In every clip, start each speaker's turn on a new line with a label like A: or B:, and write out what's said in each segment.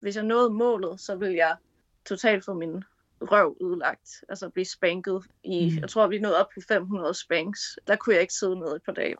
A: hvis jeg nåede målet, så ville jeg totalt få min røv udlagt. Altså blive spanket i, mm. jeg tror vi nåede op på 500 spanks. Der kunne jeg ikke sidde ned et par dage.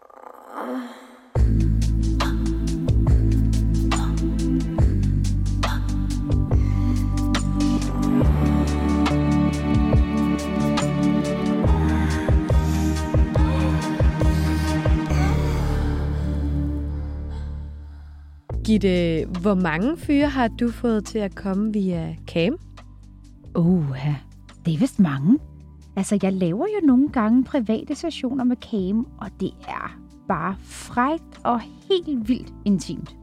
B: Gitte, hvor mange fyre har du fået til at komme via cam?
C: Uha, det er vist mange. Altså, jeg laver jo nogle gange private sessioner med cam, og det er bare frægt og helt vildt intimt.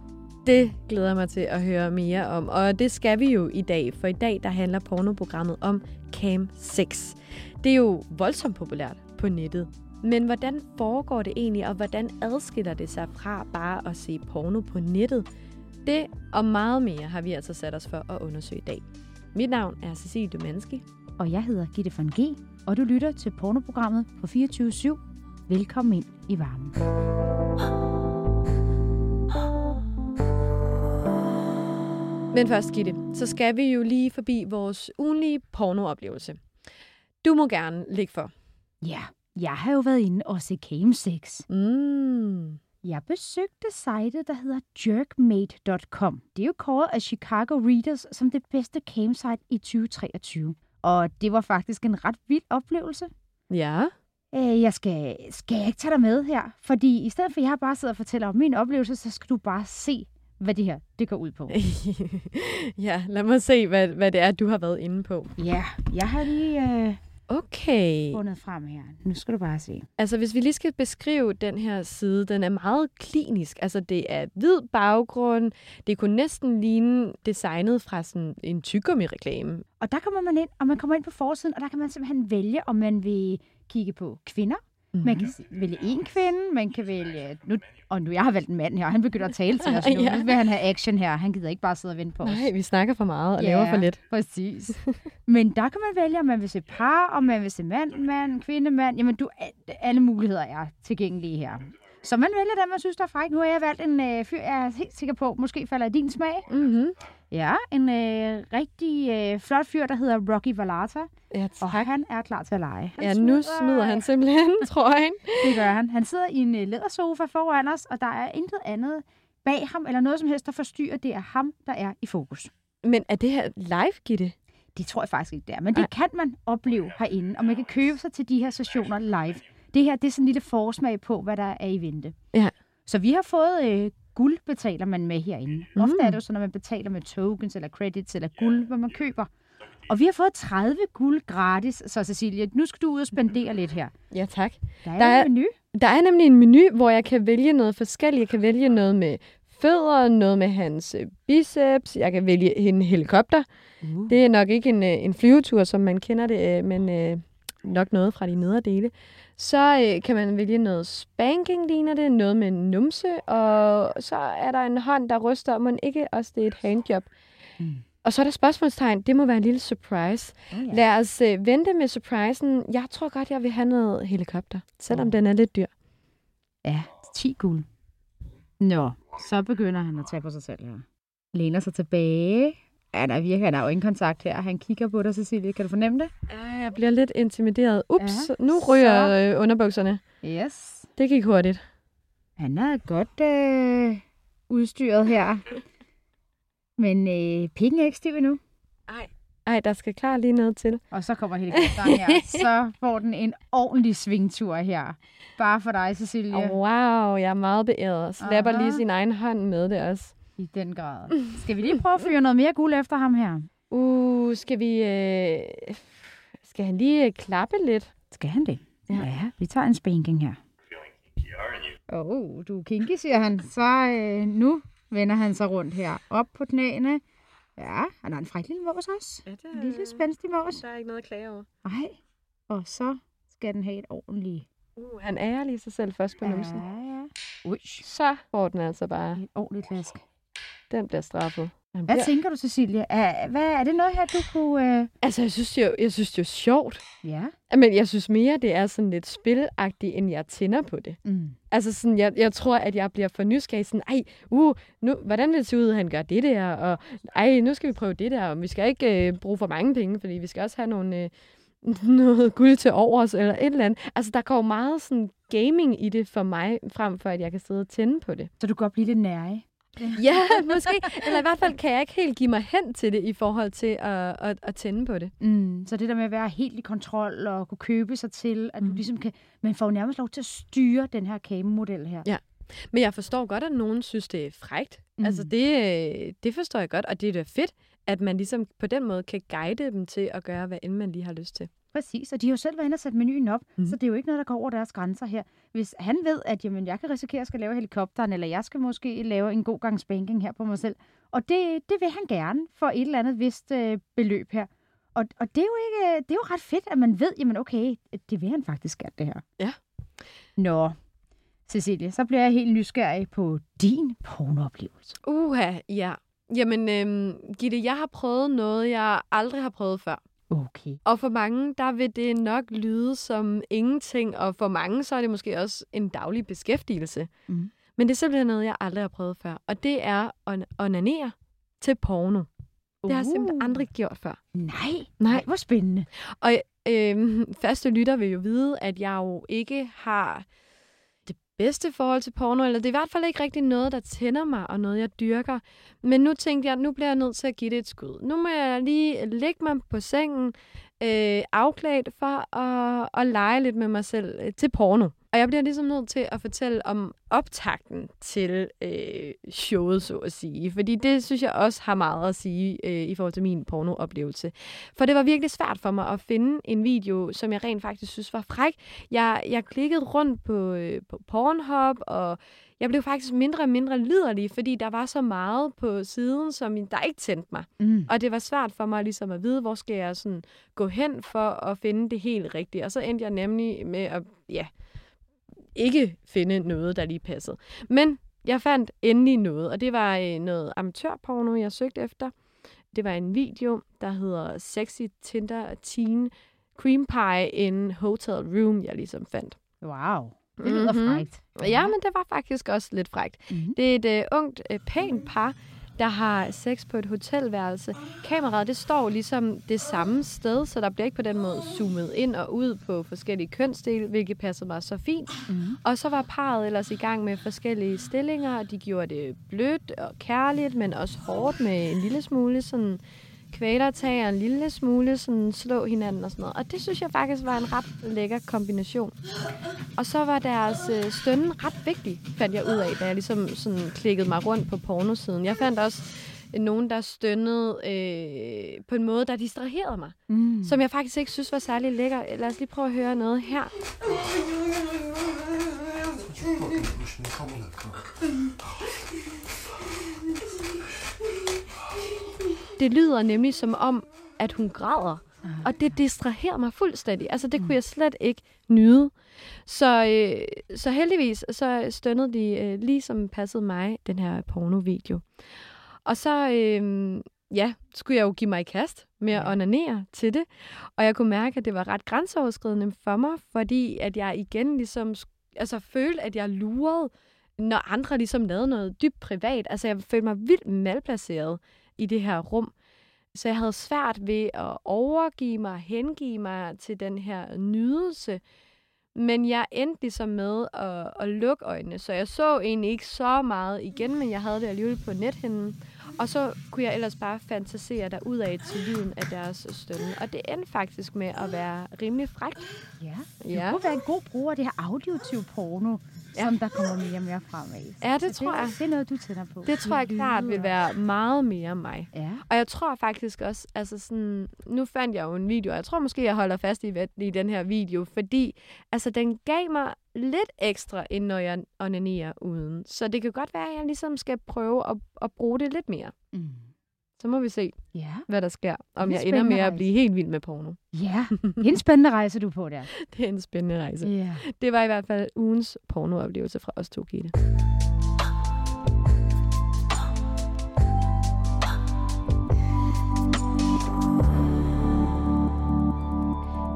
B: Det glæder mig til at høre mere om, og det skal vi jo i dag, for i dag der handler pornoprogrammet om Cam 6. Det er jo voldsomt populært på nettet. Men hvordan foregår det egentlig, og hvordan adskiller det sig fra bare at se porno på nettet? Det og meget mere har vi altså sat os for at undersøge i dag. Mit navn er Cecilie Dumanski.
C: Og jeg hedder Gitte von G, og du lytter til pornoprogrammet på 24 Velkommen ind i varmen.
B: Men først, Gitte, så skal vi jo lige forbi vores ugenlige pornooplevelse. Du må gerne ligge for.
C: Ja, jeg har jo været inde og se Cam 6.
B: Mm.
C: Jeg besøgte sitet, der hedder jerkmate.com. Det er jo kåret af Chicago Readers som det bedste cam-site i 2023. Og det var faktisk en ret vild oplevelse.
B: Ja.
C: Øh, jeg skal, skal jeg ikke tage dig med her? Fordi i stedet for, at jeg bare sidder og fortæller om min oplevelse, så skal du bare se, hvad det her det går ud på.
B: ja, lad mig se, hvad, hvad det er, du har været inde på.
C: Ja, jeg har lige øh,
B: Okay.
C: fundet frem her. Nu skal du bare se.
B: Altså, hvis vi lige skal beskrive den her side, den er meget klinisk. Altså, det er hvid baggrund. Det kunne næsten ligne designet fra sådan en tyggegummi-reklame.
C: Og der kommer man ind, og man kommer ind på forsiden, og der kan man simpelthen vælge, om man vil kigge på kvinder. Mm-hmm. Man kan s- vælge en kvinde, man kan vælge... Nu, og nu, jeg har valgt en mand her, og han begynder at tale til os nu.
B: Ja.
C: Nu vil han have action her. Han gider ikke bare sidde og vente på os.
B: Nej, vi snakker for meget og
C: Ja.
B: laver for lidt.
C: Præcis. Men der kan man vælge, om man vil se par, om man vil se mand, mand, kvinde, mand. Jamen, du, alle muligheder er tilgængelige her. Så man vælger den, man synes, der er fræk. Nu har jeg valgt en øh, fyr, jeg er helt sikker på, måske falder i din smag.
B: Mm-hmm.
C: Ja, en øh, rigtig øh, flot fyr, der hedder Rocky Vallarta.
B: Ja,
C: Og
B: tak.
C: han er klar til at lege. Han
B: Ja, nu smider han simpelthen trøjen.
C: Det gør han. Han sidder i en øh, lædersofa foran os, og der er intet andet bag ham, eller noget som helst, der forstyrrer. Det er ham, der er i fokus.
B: Men er det her live, Gitte?
C: Det tror jeg faktisk ikke, det er. Men det kan man opleve herinde, og man kan købe sig til de her sessioner live. Det her, det er sådan en lille forsmag på, hvad der er i vente.
B: Ja.
C: Så vi har fået øh, guld, betaler man med herinde. Mm. Ofte er det jo sådan, at man betaler med tokens eller credits eller guld, hvad man køber. Og vi har fået 30 guld gratis, så Cecilie, nu skal du ud og spendere lidt her.
B: Ja, tak.
C: Der er,
B: Der er-
C: en menu.
B: Der er nemlig en menu, hvor jeg kan vælge noget forskelligt. Jeg kan vælge noget med fødder, noget med hans øh, biceps. Jeg kan vælge en helikopter.
C: Uh.
B: Det er nok ikke en, øh, en flyvetur, som man kender det, øh, men nok noget fra de nedre dele. Så øh, kan man vælge noget spanking, ligner det, noget med en numse, og så er der en hånd, der ryster, og man ikke også det er et handjob.
C: Mm.
B: Og så er der spørgsmålstegn. Det må være en lille surprise.
C: Oh, ja.
B: Lad os øh, vente med surprisen. Jeg tror godt, jeg vil have noget helikopter, selvom
C: Åh.
B: den er lidt dyr.
C: Ja, 10 guld. Nå, så begynder han at tage på sig selv her. Læner sig tilbage. Ja, der virker, han har kontakt her. Han kigger på dig, Cecilie. Kan du fornemme det?
B: Ja, jeg bliver lidt intimideret. Ups,
C: Ja,
B: nu
C: så-
B: ryger øh, underbukserne.
C: Yes.
B: Det gik hurtigt.
C: Han er godt øh, udstyret her. Men øh, pikken er ikke stiv endnu.
B: Ej, der skal klar lige noget til.
C: Og så kommer helikopteren her. Så får den en ordentlig svingtur her. Bare for dig, Cecilie.
B: Oh, wow, jeg er meget beæret. Slapper
C: Aha.
B: lige sin egen hånd med det også.
C: I den grad. Skal vi lige prøve at fyre noget mere guld efter ham her?
B: Uh, skal vi... Øh... Skal han lige øh, klappe lidt?
C: Skal han det?
B: Ja.
C: Ja, vi tager en spanking her. Åh, oh, du er kinky, siger han. Så øh, nu vender han sig rundt her. Op på knæene. Ja, han har en fræk lille mås også.
B: Ja, det
C: En lille spændstig mås.
B: Der er ikke noget at klage over.
C: Nej. Og så skal den have et ordentligt...
B: Uh, han ærer lige sig selv først på numsen.
C: ja. Ui,
B: Så får den altså bare.
C: et ordentligt klask.
B: Den bliver straffet. Han
C: Hvad
B: bliver-
C: tænker du, Cecilie? Er, hvad, er det noget her, du kunne... Øh...
B: Altså, jeg synes, det er, jo- jeg synes, det er sjovt.
C: Ja.
B: Men jeg synes mere, det er sådan lidt spilagtigt, end jeg tænder på det.
C: Mm.
B: Altså sådan, jeg, jeg tror, at jeg bliver for nysgerrig. Sådan, ej, uh, nu, hvordan vil det se ud, at han gør det der? Og ej, nu skal vi prøve det der. Og vi skal ikke øh, bruge for mange penge, fordi vi skal også have nogle, øh, noget guld til overs eller et eller andet. Altså, der går meget sådan gaming i det for mig, frem for at jeg kan sidde og tænde på det.
C: Så du kan godt blive lidt nærig.
B: Ja, måske. Eller i hvert fald kan jeg ikke helt give mig hen til det i forhold til at, at, at tænde på det.
C: Mm. Så det der med at være helt i kontrol og kunne købe sig til, at du
B: Mm.
C: ligesom kan... Man får nærmest lov til at styre den her kamemodel her.
B: Ja. Men jeg forstår godt, at nogen synes, det er frægt.
C: Mm.
B: Altså, det, det forstår jeg godt, og det er da fedt, at man ligesom på den måde kan guide dem til at gøre, hvad end man lige har lyst til.
C: Præcis, og de har jo selv været inde og sætte menuen op, mm.
B: Mhm.
C: så det er jo ikke noget, der går over deres grænser her. Hvis han ved, at jamen, jeg kan risikere at skal lave helikopteren, eller jeg skal måske lave en god gang spanking her på mig selv, og det, det vil han gerne for et eller andet vist øh, beløb her. Og, og det, er jo ikke, det er jo ret fedt, at man ved, jamen okay, det vil han faktisk gerne, det her.
B: Ja.
C: Nå, Cecilie, så bliver jeg helt nysgerrig på din pornooplevelse.
B: Uha, ja. Jamen, øhm, Gitte, jeg har prøvet noget, jeg aldrig har prøvet før.
C: Okay.
B: Og for mange, der vil det nok lyde som ingenting, og for mange, så er det måske også en daglig beskæftigelse.
C: Mhm.
B: Men det er simpelthen noget, jeg aldrig har prøvet før. Og det er at onanere til porno. Det har jeg simpelthen aldrig gjort før.
C: Nej,
B: Nej.
C: hvor spændende.
B: Og øhm, faste lytter vil jo vide, at jeg jo ikke har bedste forhold til porno, eller det er i hvert fald ikke rigtig noget, der tænder mig, og noget, jeg dyrker. Men nu tænkte jeg, nu bliver jeg nødt til at give det et skud. Nu må jeg lige lægge mig på sengen, øh, afklædt for at, at lege lidt med mig selv øh, til porno. Og jeg bliver ligesom nødt til at fortælle om optakten til øh, showet, så at sige. Fordi det synes jeg også har meget at sige øh, i forhold til min pornooplevelse. For det var virkelig svært for mig at finde en video, som jeg rent faktisk synes var fræk. Jeg, jeg klikkede rundt på, øh, på Pornhub, og jeg blev faktisk mindre og mindre liderlig, fordi der var så meget på siden, som der ikke tændte mig.
C: Mm.
B: Og det var svært for mig ligesom at vide, hvor skal jeg sådan gå hen for at finde det helt rigtige. Og så endte jeg nemlig med at ja, ikke finde noget, der lige passede. Men jeg fandt endelig noget, og det var øh, noget amatørporno, jeg søgte efter. Det var en video, der hedder Sexy Tinder Teen Cream Pie in Hotel Room, jeg ligesom fandt.
C: Wow, det lyder
B: Mhm.
C: frækt.
B: Ja, men det var faktisk også lidt frækt.
C: Mhm.
B: Det er et uh, ungt, uh, pænt par, der har sex på et hotelværelse. Kameraet, det står ligesom det samme sted, så der bliver ikke på den måde zoomet ind og ud på forskellige kønsdele, hvilket passer mig så fint.
C: Mhm.
B: Og så var parret ellers i gang med forskellige stillinger, og de gjorde det blødt og kærligt, men også hårdt med en lille smule sådan kvælertag og en lille smule sådan slå hinanden og sådan noget. Og det synes jeg faktisk var en ret lækker kombination. Og så var deres øh, stønnen ret vigtig, fandt jeg ud af, da jeg ligesom sådan klikkede mig rundt på pornosiden. Jeg fandt også nogen, der stønnede øh, på en måde, der distraherede mig.
C: Mm.
B: Som jeg faktisk ikke synes var særlig lækker. Lad os lige prøve at høre noget her. Det lyder nemlig som om, at hun græder. Og det distraherer mig fuldstændig. Altså, det kunne jeg slet ikke nyde. Så, øh, så heldigvis, så stønnede de øh, lige som passede mig, den her pornovideo. Og så, øh, ja, skulle jeg jo give mig i kast med at onanere til det. Og jeg kunne mærke, at det var ret grænseoverskridende for mig, fordi at jeg igen ligesom, altså følte, at jeg lurede, når andre ligesom lavede noget dybt privat. Altså, jeg følte mig vildt malplaceret i det her rum. Så jeg havde svært ved at overgive mig, hengive mig til den her nydelse. Men jeg endte ligesom med at, at lukke øjnene, så jeg så egentlig ikke så meget igen, men jeg havde det alligevel på nethinden. Og så kunne jeg ellers bare fantasere af til lyden af deres stønne. Og det endte faktisk med at være rimelig frækt.
C: Ja, du
B: Ja.
C: kunne være en god bruger af det her auditiv porno,
B: Ja.
C: som der kommer mere og mere fremad.
B: Ja, det
C: Så
B: tror jeg.
C: Det er noget, du tænder på.
B: Det tror jeg klart vil være meget mere mig.
C: Ja.
B: Og jeg tror faktisk også, altså sådan, nu fandt jeg jo en video, og jeg tror måske, jeg holder fast i, i den her video, fordi altså, den gav mig lidt ekstra, end når jeg onanerer uden. Så det kan godt være, at jeg ligesom skal prøve at, at bruge det lidt mere.
C: Mm.
B: Så må vi se,
C: ja.
B: hvad der sker. Om jeg ender med
C: rejse.
B: at blive helt vild med porno.
C: Ja, en spændende rejse, du på der.
B: det er en spændende rejse.
C: Ja.
B: Det var i hvert fald ugens pornooplevelse fra os to, Gitte.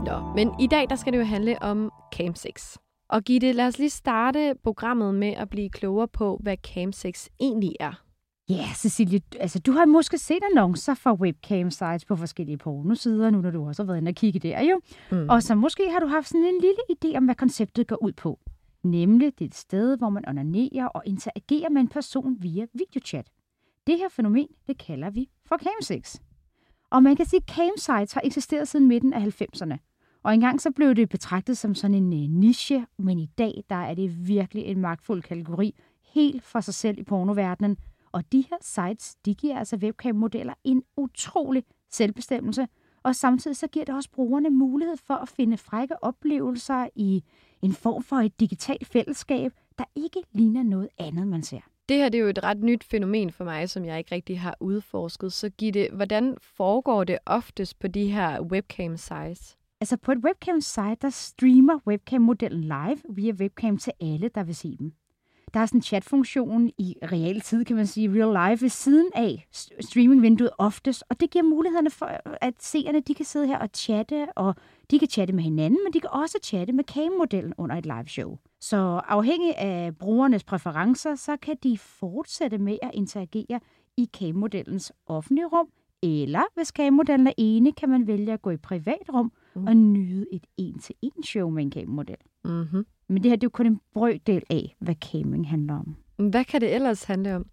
B: Nå, men i dag der skal det jo handle om Camp 6. Og Gitte, lad os lige starte programmet med at blive klogere på, hvad Camp 6 egentlig er.
C: Ja, Cecilie, altså du har måske set annoncer for webcam sites på forskellige pornosider, nu når du også har været inde og kigge der jo. Mm. Og så måske har du haft sådan en lille idé om, hvad konceptet går ud på. Nemlig det er et sted, hvor man onanerer og interagerer med en person via videochat. Det her fænomen, det kalder vi for camsex. Og man kan sige, at camsites har eksisteret siden midten af 90'erne. Og engang så blev det betragtet som sådan en uh, niche, men i dag der er det virkelig en magtfuld kategori, helt for sig selv i pornoverdenen. Og de her sites, de giver altså webcam-modeller en utrolig selvbestemmelse, og samtidig så giver det også brugerne mulighed for at finde frække oplevelser i en form for et digitalt fællesskab, der ikke ligner noget andet, man ser.
B: Det her det er jo et ret nyt fænomen for mig, som jeg ikke rigtig har udforsket. Så Gitte, hvordan foregår det oftest på de her webcam sites?
C: Altså på et webcam site, der streamer webcam-modellen live via webcam til alle, der vil se dem. Der er sådan en chatfunktion i realtid, kan man sige, real life, ved siden af streamingvinduet oftest, og det giver mulighederne for, at seerne de kan sidde her og chatte, og de kan chatte med hinanden, men de kan også chatte med cam-modellen under et live show. Så afhængig af brugernes præferencer, så kan de fortsætte med at interagere i cam-modellens offentlige rum, eller hvis cam-modellen er ene, kan man vælge at gå i privat rum mm. og nyde et en-til-en show med en cam-model. Mm-hmm. Men det her det er jo kun en brøkdel af, hvad camming handler om.
B: Hvad kan det ellers handle om?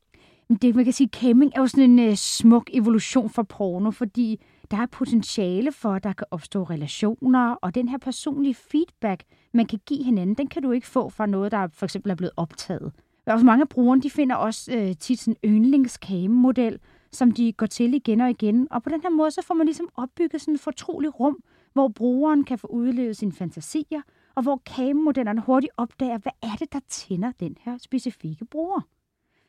C: Det, man kan sige, camming er jo sådan en uh, smuk evolution for porno, fordi der er potentiale for, at der kan opstå relationer, og den her personlige feedback, man kan give hinanden, den kan du ikke få fra noget, der for eksempel er blevet optaget. Og mange af brugerne, de finder også uh, tit sådan yndlingskame-model, som de går til igen og igen. Og på den her måde, så får man ligesom opbygget sådan et fortroligt rum, hvor brugeren kan få udlevet sine fantasier, og hvor kamemodellerne hurtigt opdager, hvad er det, der tænder den her specifikke bruger.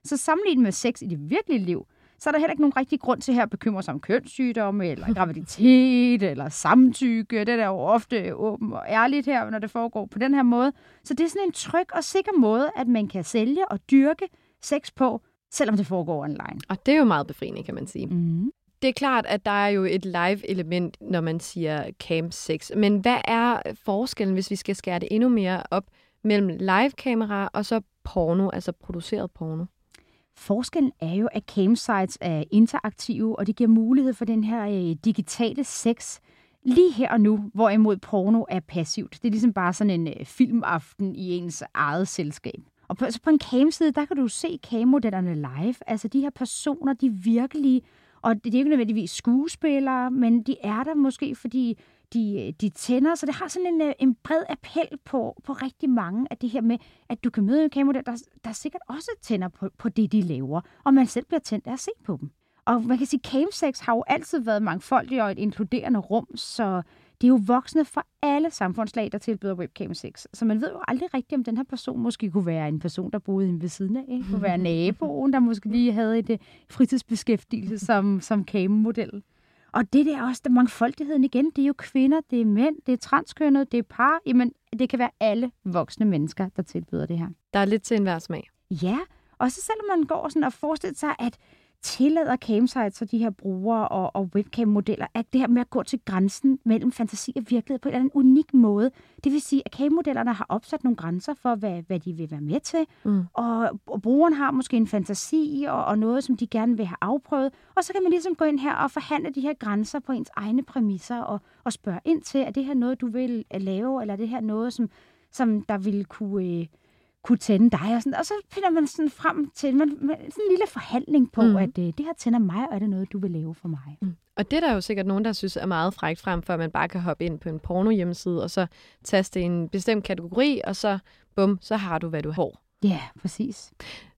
C: Så sammenlignet med sex i det virkelige liv, så er der heller ikke nogen rigtig grund til her at bekymre sig om kønssygdomme, eller graviditet, eller samtykke. Det er jo ofte åben og ærligt her, når det foregår på den her måde. Så det er sådan en tryg og sikker måde, at man kan sælge og dyrke sex på, selvom det foregår online.
B: Og det er jo meget befriende, kan man sige.
C: Mm.
B: Det er klart, at der er jo et live-element, når man siger Cam 6. Men hvad er forskellen, hvis vi skal skære det endnu mere op, mellem live-kamera og så porno, altså produceret porno?
C: Forskellen er jo, at campsites er interaktive, og det giver mulighed for den her øh, digitale sex lige her og nu, hvorimod porno er passivt. Det er ligesom bare sådan en øh, filmaften i ens eget selskab. Og på, altså på en camside, der kan du se cammodellerne live. Altså de her personer, de virkelige og det er ikke nødvendigvis skuespillere, men de er der måske, fordi de, de tænder. Så det har sådan en, øh, en bred appel på, på rigtig mange af det her med, at du kan møde en kamera, der, der sikkert også tænder på, på det, de laver, og man selv bliver tændt af at se på dem. Og man kan sige, at camsex har jo altid været mangfoldigt og et inkluderende rum, så det er jo voksne fra alle samfundslag, der tilbyder webcam sex. Så man ved jo aldrig rigtigt, om den her person måske kunne være en person, der boede ved siden af. Ikke? Kunne være naboen, der måske lige havde et fritidsbeskæftigelse som, som cam-model. Og det der er også der mangfoldigheden igen. Det er jo kvinder, det er mænd, det er transkønnet, det er par. Jamen, det kan være alle voksne mennesker, der tilbyder det her.
B: Der er lidt til enhver smag.
C: Ja, og så selvom man går sådan og forestiller sig, at tillader camsites og de her brugere og, og webcam-modeller, at det her med at gå til grænsen mellem fantasi og virkelighed på en eller anden unik måde. Det vil sige, at cam-modellerne har opsat nogle grænser for, hvad, hvad de vil være med til, mm. og, og brugeren har måske en fantasi og, og noget, som de gerne vil have afprøvet, og så kan man ligesom gå ind her og forhandle de her grænser på ens egne præmisser og, og spørge ind til, er det her noget, du vil lave, eller er det her noget, som, som der vil kunne... Øh, kunne tænde dig. Og, sådan, og så finder man sådan frem til man, man, sådan en lille forhandling på, mm. at øh, det her tænder mig, og er det noget, du vil lave for mig. Mm.
B: Og det er der jo sikkert nogen, der synes er meget frækt frem for, at man bare kan hoppe ind på en porno hjemmeside, og så taste en bestemt kategori, og så bum, så har du, hvad du har.
C: Ja, yeah, præcis.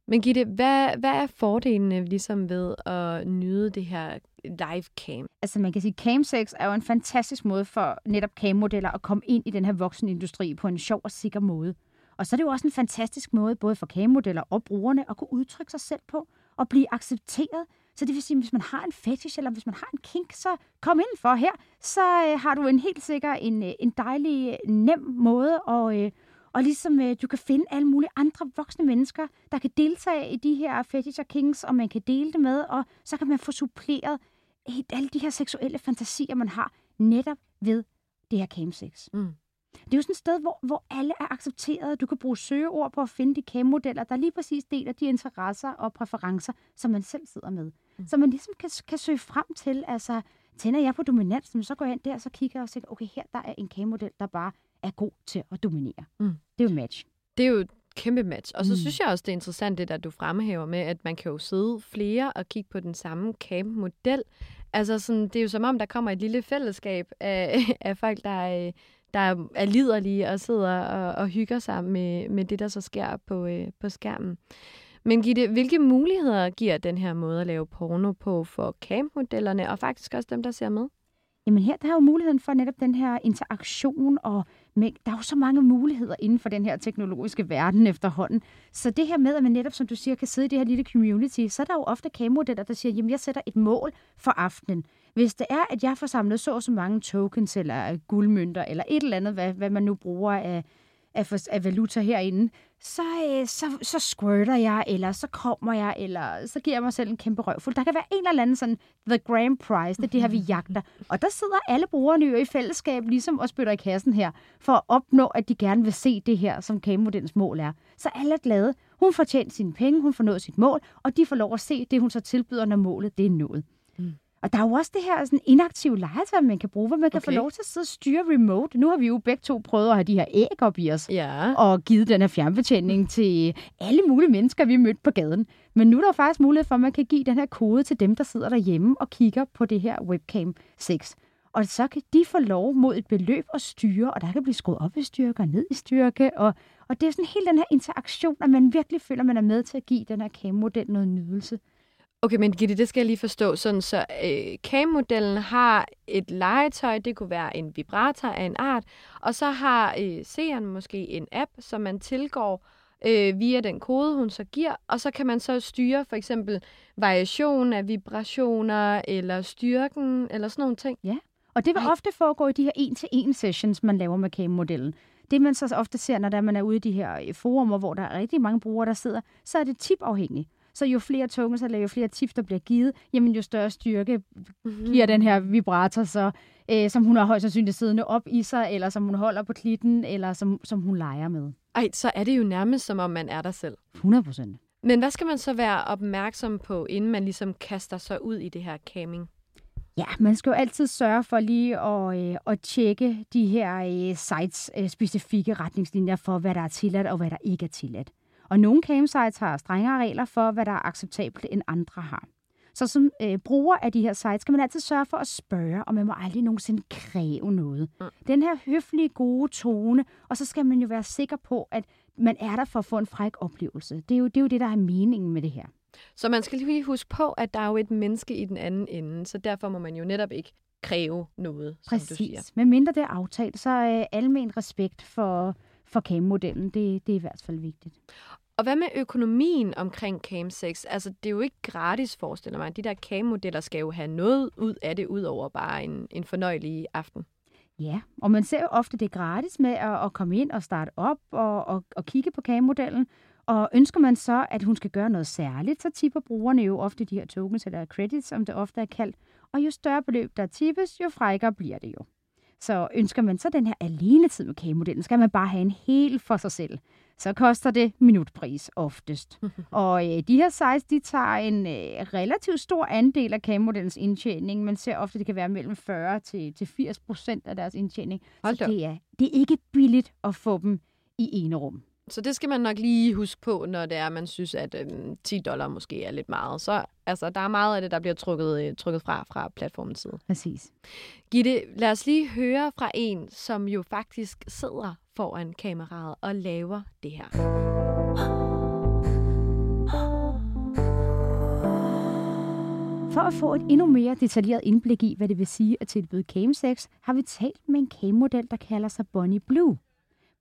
B: Men Gitte, hvad, hvad er fordelene ligesom ved at nyde det her live cam?
C: Altså man kan sige, camsex er jo en fantastisk måde for netop cam-modeller at komme ind i den her voksenindustri på en sjov og sikker måde. Og så er det jo også en fantastisk måde, både for kagemodeller og brugerne, at kunne udtrykke sig selv på og blive accepteret. Så det vil sige, hvis man har en fetish, eller hvis man har en kink, så kom ind for her. Så øh, har du en helt sikker, en, øh, en dejlig, øh, nem måde, og, øh, og ligesom øh, du kan finde alle mulige andre voksne mennesker, der kan deltage i de her fetish og kinks, og man kan dele det med, og så kan man få suppleret øh, alle de her seksuelle fantasier, man har, netop ved det her camsex.
B: Mm.
C: Det er jo sådan et sted, hvor, hvor alle er accepteret. Du kan bruge søgeord på at finde de cam-modeller, der lige præcis deler de interesser og præferencer, som man selv sidder med. Mm. Så man ligesom kan, kan søge frem til, altså, tænder jeg på dominans, så går jeg ind der, så kigger jeg og siger, okay, her der er en cam-model, der bare er god til at dominere.
B: Mm.
C: Det er jo match.
B: Det er jo et kæmpe match. Og så
C: Mm.
B: synes jeg også, det er interessant, det der du fremhæver med, at man kan jo sidde flere og kigge på den samme camp-model. Altså sådan, det er jo som om, der kommer et lille fællesskab af, af folk, der er, der er liderlige og sidder og, og hygger sig med, med det, der så sker på, øh, på skærmen. Men Gitte, hvilke muligheder giver den her måde at lave porno på for campmodellerne, og faktisk også dem, der ser med?
C: Jamen her, der er jo muligheden for netop den her interaktion, og men der er jo så mange muligheder inden for den her teknologiske verden efterhånden. Så det her med, at man netop, som du siger, kan sidde i det her lille community, så er der jo ofte kagemodeller, der siger, jamen jeg sætter et mål for aftenen. Hvis det er, at jeg får samlet så og så mange tokens, eller guldmønter, eller et eller andet, hvad, hvad man nu bruger af, af, af valuta herinde, så, øh, så, så squirter jeg, eller så kommer jeg, eller så giver jeg mig selv en kæmpe røvfuld. Der kan være en eller anden sådan, the grand prize, det er det her, vi jagter. Og der sidder alle brugerne jo i fællesskab, ligesom og spytter i kassen her, for at opnå, at de gerne vil se det her, som kamemodellens mål er. Så alle er glade. Hun får tjent sine penge, hun får nået sit mål, og de får lov at se det, hun så tilbyder, når målet det er nået.
B: Mm.
C: Og der er jo også det her sådan inaktive legetøj, man kan bruge, hvor man kan få
B: Okay.
C: lov til at sidde og styre remote. Nu har vi jo begge to prøvet at have de her æg op i os
B: Ja.
C: og givet den her fjernbetjening til alle mulige mennesker, vi mødte på gaden. Men nu er der jo faktisk mulighed for, at man kan give den her kode til dem, der sidder derhjemme og kigger på det her webcam 6. Og så kan de få lov mod et beløb at styre, og der kan blive skruet op i styrke og ned i styrke. Og, og det er sådan hele den her interaktion, at man virkelig føler, at man er med til at give den her cam-model noget nydelse.
B: Okay, men Gitte, det skal jeg lige forstå. Sådan, så øh, cam-modellen har et legetøj, det kunne være en vibrator af en art, og så har øh, seeren måske en app, som man tilgår øh, via den kode, hun så giver, og så kan man så styre for eksempel variation af vibrationer, eller styrken, eller sådan nogle ting.
C: Og det vil
B: Ej.
C: ofte foregå i de her en-til-en sessions, man laver med cam-modellen. Det man så ofte ser, når der man er ude i de her øh, forumer, hvor der er rigtig mange brugere, der sidder, så er det tip-afhængigt. Så jo flere tokens, eller jo flere tip, der bliver givet, jamen jo større styrke giver den her vibrator så, øh, som hun har højst sandsynligt siddende op i sig, eller som hun holder på klitten, eller som, som hun leger med.
B: Ej, så er det jo nærmest som om man er der selv.
C: 100 procent.
B: Men hvad skal man så være opmærksom på, inden man ligesom kaster sig ud i det her camming?
C: Ja, man skal jo altid sørge for lige at, øh, at tjekke de her øh, sites øh, specifikke retningslinjer for, hvad der er tilladt og hvad der ikke er tilladt. Og nogle camsites har strengere regler for, hvad der er acceptabelt, end andre har. Så som øh, bruger af de her sites, skal man altid sørge for at spørge, og man må aldrig nogensinde kræve noget.
B: Mm.
C: Den her høflige, gode tone, og så skal man jo være sikker på, at man er der for at få en fræk oplevelse. Det er jo det, er jo det der er meningen med det her.
B: Så man skal lige huske på, at der er jo et menneske i den anden ende, så derfor må man jo netop ikke kræve noget, som du siger.
C: Præcis. Men mindre det er aftalt, så er almen respekt for, for CAM-modellen, det, det er i hvert fald vigtigt.
B: Og hvad med økonomien omkring Cam6? Altså, det er jo ikke gratis, forestiller mig. De der Cam-modeller skal jo have noget ud af det, ud over bare en, en fornøjelig aften.
C: Ja, og man ser jo ofte, det gratis med at, at komme ind og starte op og, og, og kigge på CAM-modellen. Og ønsker man så, at hun skal gøre noget særligt, så tipper brugerne jo ofte de her tokens eller credits, som det ofte er kaldt. Og jo større beløb der tippes, jo frækkere bliver det jo. Så ønsker man så den her alenetid med CAM-modellen, skal man bare have en hel for sig selv. Så koster det minutpris oftest. og øh, de her sites, de tager en øh, relativt stor andel af CAM-modellens indtjening. Man ser ofte, det kan være mellem 40 til, til 80 procent af deres indtjening.
B: Hold
C: så det er, det er ikke billigt at få dem i ene rum.
B: Så det skal man nok lige huske på, når det er, man synes, at øhm, 10 dollar måske er lidt meget. Så altså, der er meget af det, der bliver trukket, øh, trukket fra fra platformens side.
C: Præcis.
B: Gitte, lad os lige høre fra en, som jo faktisk sidder foran kameraet og laver det her.
C: For at få et endnu mere detaljeret indblik i, hvad det vil sige at tilbyde cam-sex, har vi talt med en cam-model, der kalder sig Bonnie Blue.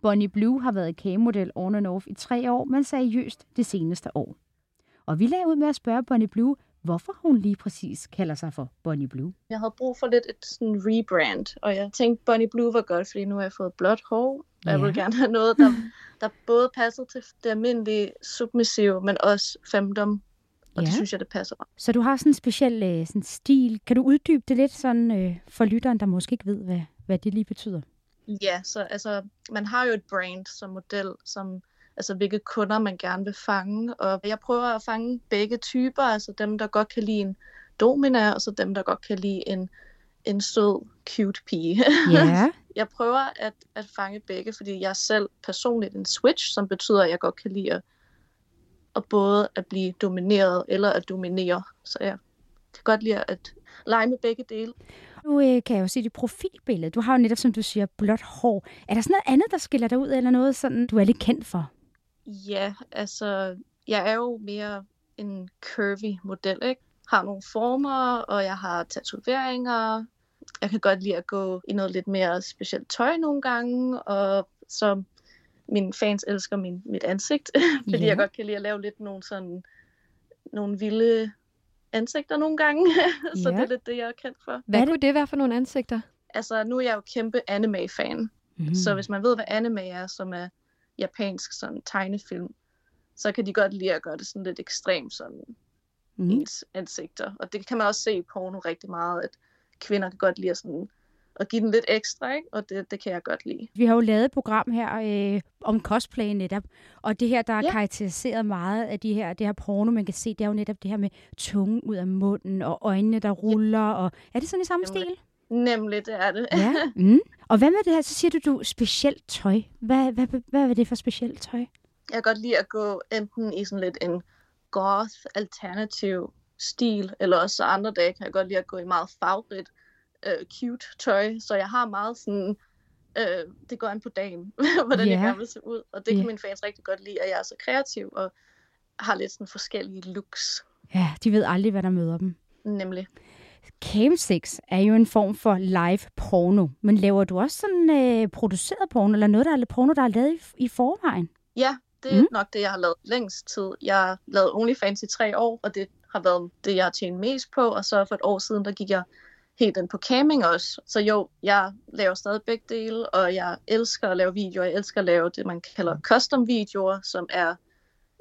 C: Bonnie Blue har været cam-model on and off i tre år, men seriøst det seneste år. Og vi lagde ud med at spørge Bonnie Blue, hvorfor hun lige præcis kalder sig for Bonnie Blue.
A: Jeg havde brug for lidt et sådan rebrand, og jeg tænkte, Bonnie Blue var godt, fordi nu har jeg fået blåt hår, og jeg
C: Ja.
A: vil gerne have noget, der, der både passede til det almindelige submissive, men også femdom Og
C: Ja.
A: det synes jeg, det passer.
C: Så du har sådan en speciel øh, sådan stil. Kan du uddybe det lidt sådan øh, for lytteren, der måske ikke ved, hvad, hvad det lige betyder?
A: Ja, så altså, man har jo et brand som model, som altså hvilke kunder man gerne vil fange. Og jeg prøver at fange begge typer, altså dem, der godt kan lide en domina, og så dem, der godt kan lide en, en sød, cute pige.
C: Ja.
A: jeg prøver at, at fange begge, fordi jeg er selv personligt en switch, som betyder, at jeg godt kan lide at, at både at blive domineret eller at dominere. Så jeg kan godt lide at lege med begge dele.
C: Nu øh, kan jeg jo se dit profilbillede. Du har jo netop, som du siger, blåt hår. Er der sådan noget andet, der skiller dig ud, eller noget sådan, du er lidt kendt for?
A: Ja, altså, jeg er jo mere en curvy model, ikke? Har nogle former, og jeg har tatoveringer. Jeg kan godt lide at gå i noget lidt mere specielt tøj nogle gange, og så mine fans elsker min, mit ansigt, fordi
C: Ja.
A: jeg godt kan lide at lave lidt nogle sådan nogle vilde ansigter nogle gange. så
C: Ja.
A: det er lidt det, jeg er kendt for.
B: Hvad
C: Er det-
B: kunne det være for nogle ansigter?
A: Altså, nu er jeg jo kæmpe anime-fan,
C: Mm.
A: så hvis man ved, hvad anime er, som er japansk sådan tegnefilm, så kan de godt lide at gøre det sådan lidt ekstremt sådan
C: mm.
A: ens ansigter. Og det kan man også se i porno rigtig meget, at kvinder kan godt lide at, sådan, at give den lidt ekstra, ikke? og det, det kan jeg godt lide.
C: Vi har jo lavet et program her øh, om cosplay netop, og det her, der er
A: Ja.
C: karakteriseret meget af de her, det her porno, man kan se, det er jo netop det her med tungen ud af munden, og øjnene, der ruller, og er det sådan i samme
A: Nemlig.
C: stil?
A: Nemlig, det er det.
C: Ja. Mm. Og hvad med det her, så siger du, du specielt tøj. Hvad, hvad, hvad, hvad er det for specielt tøj?
A: Jeg kan godt lide at gå enten i sådan lidt en goth, alternativ stil, eller også andre dage kan jeg godt lide at gå i meget farverigt, øh, cute tøj. Så jeg har meget sådan, øh, det går an på dagen, hvordan
C: Ja.
A: jeg gerne vil se ud. Og det
C: Ja.
A: kan mine fans rigtig godt lide, at jeg er så kreativ og har lidt sådan forskellige looks.
C: Ja, de ved aldrig, hvad der møder dem.
A: Nemlig.
C: Cam6 er jo en form for live porno, men laver du også sådan øh, produceret porno, eller noget, der er porno, der er lavet i, i forvejen?
A: Ja, det er
C: mm.
A: nok det, jeg har lavet længst tid. Jeg har lavet OnlyFans i tre år, og det har været det, jeg har tjent mest på. Og så for et år siden, der gik jeg helt ind på camming også. Så jo, jeg laver stadig begge dele, og jeg elsker at lave videoer. Jeg elsker at lave det, man kalder custom videoer, som er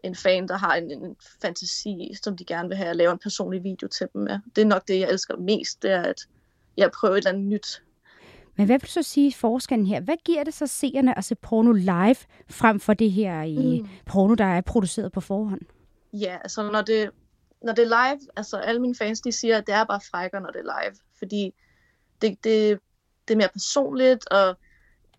A: en fan, der har en, en fantasi, som de gerne vil have at lave en personlig video til dem med. Det er nok det, jeg elsker mest, det er, at jeg prøver et eller andet nyt.
C: Men hvad vil du så sige forskellen her? Hvad giver det så seerne at se porno live, frem for det her i
A: Mm.
C: porno, der er produceret på forhånd?
A: Ja, altså når det, når det er live, altså alle mine fans, de siger, at det er bare frækker, når det er live. Fordi det, det, det er mere personligt, og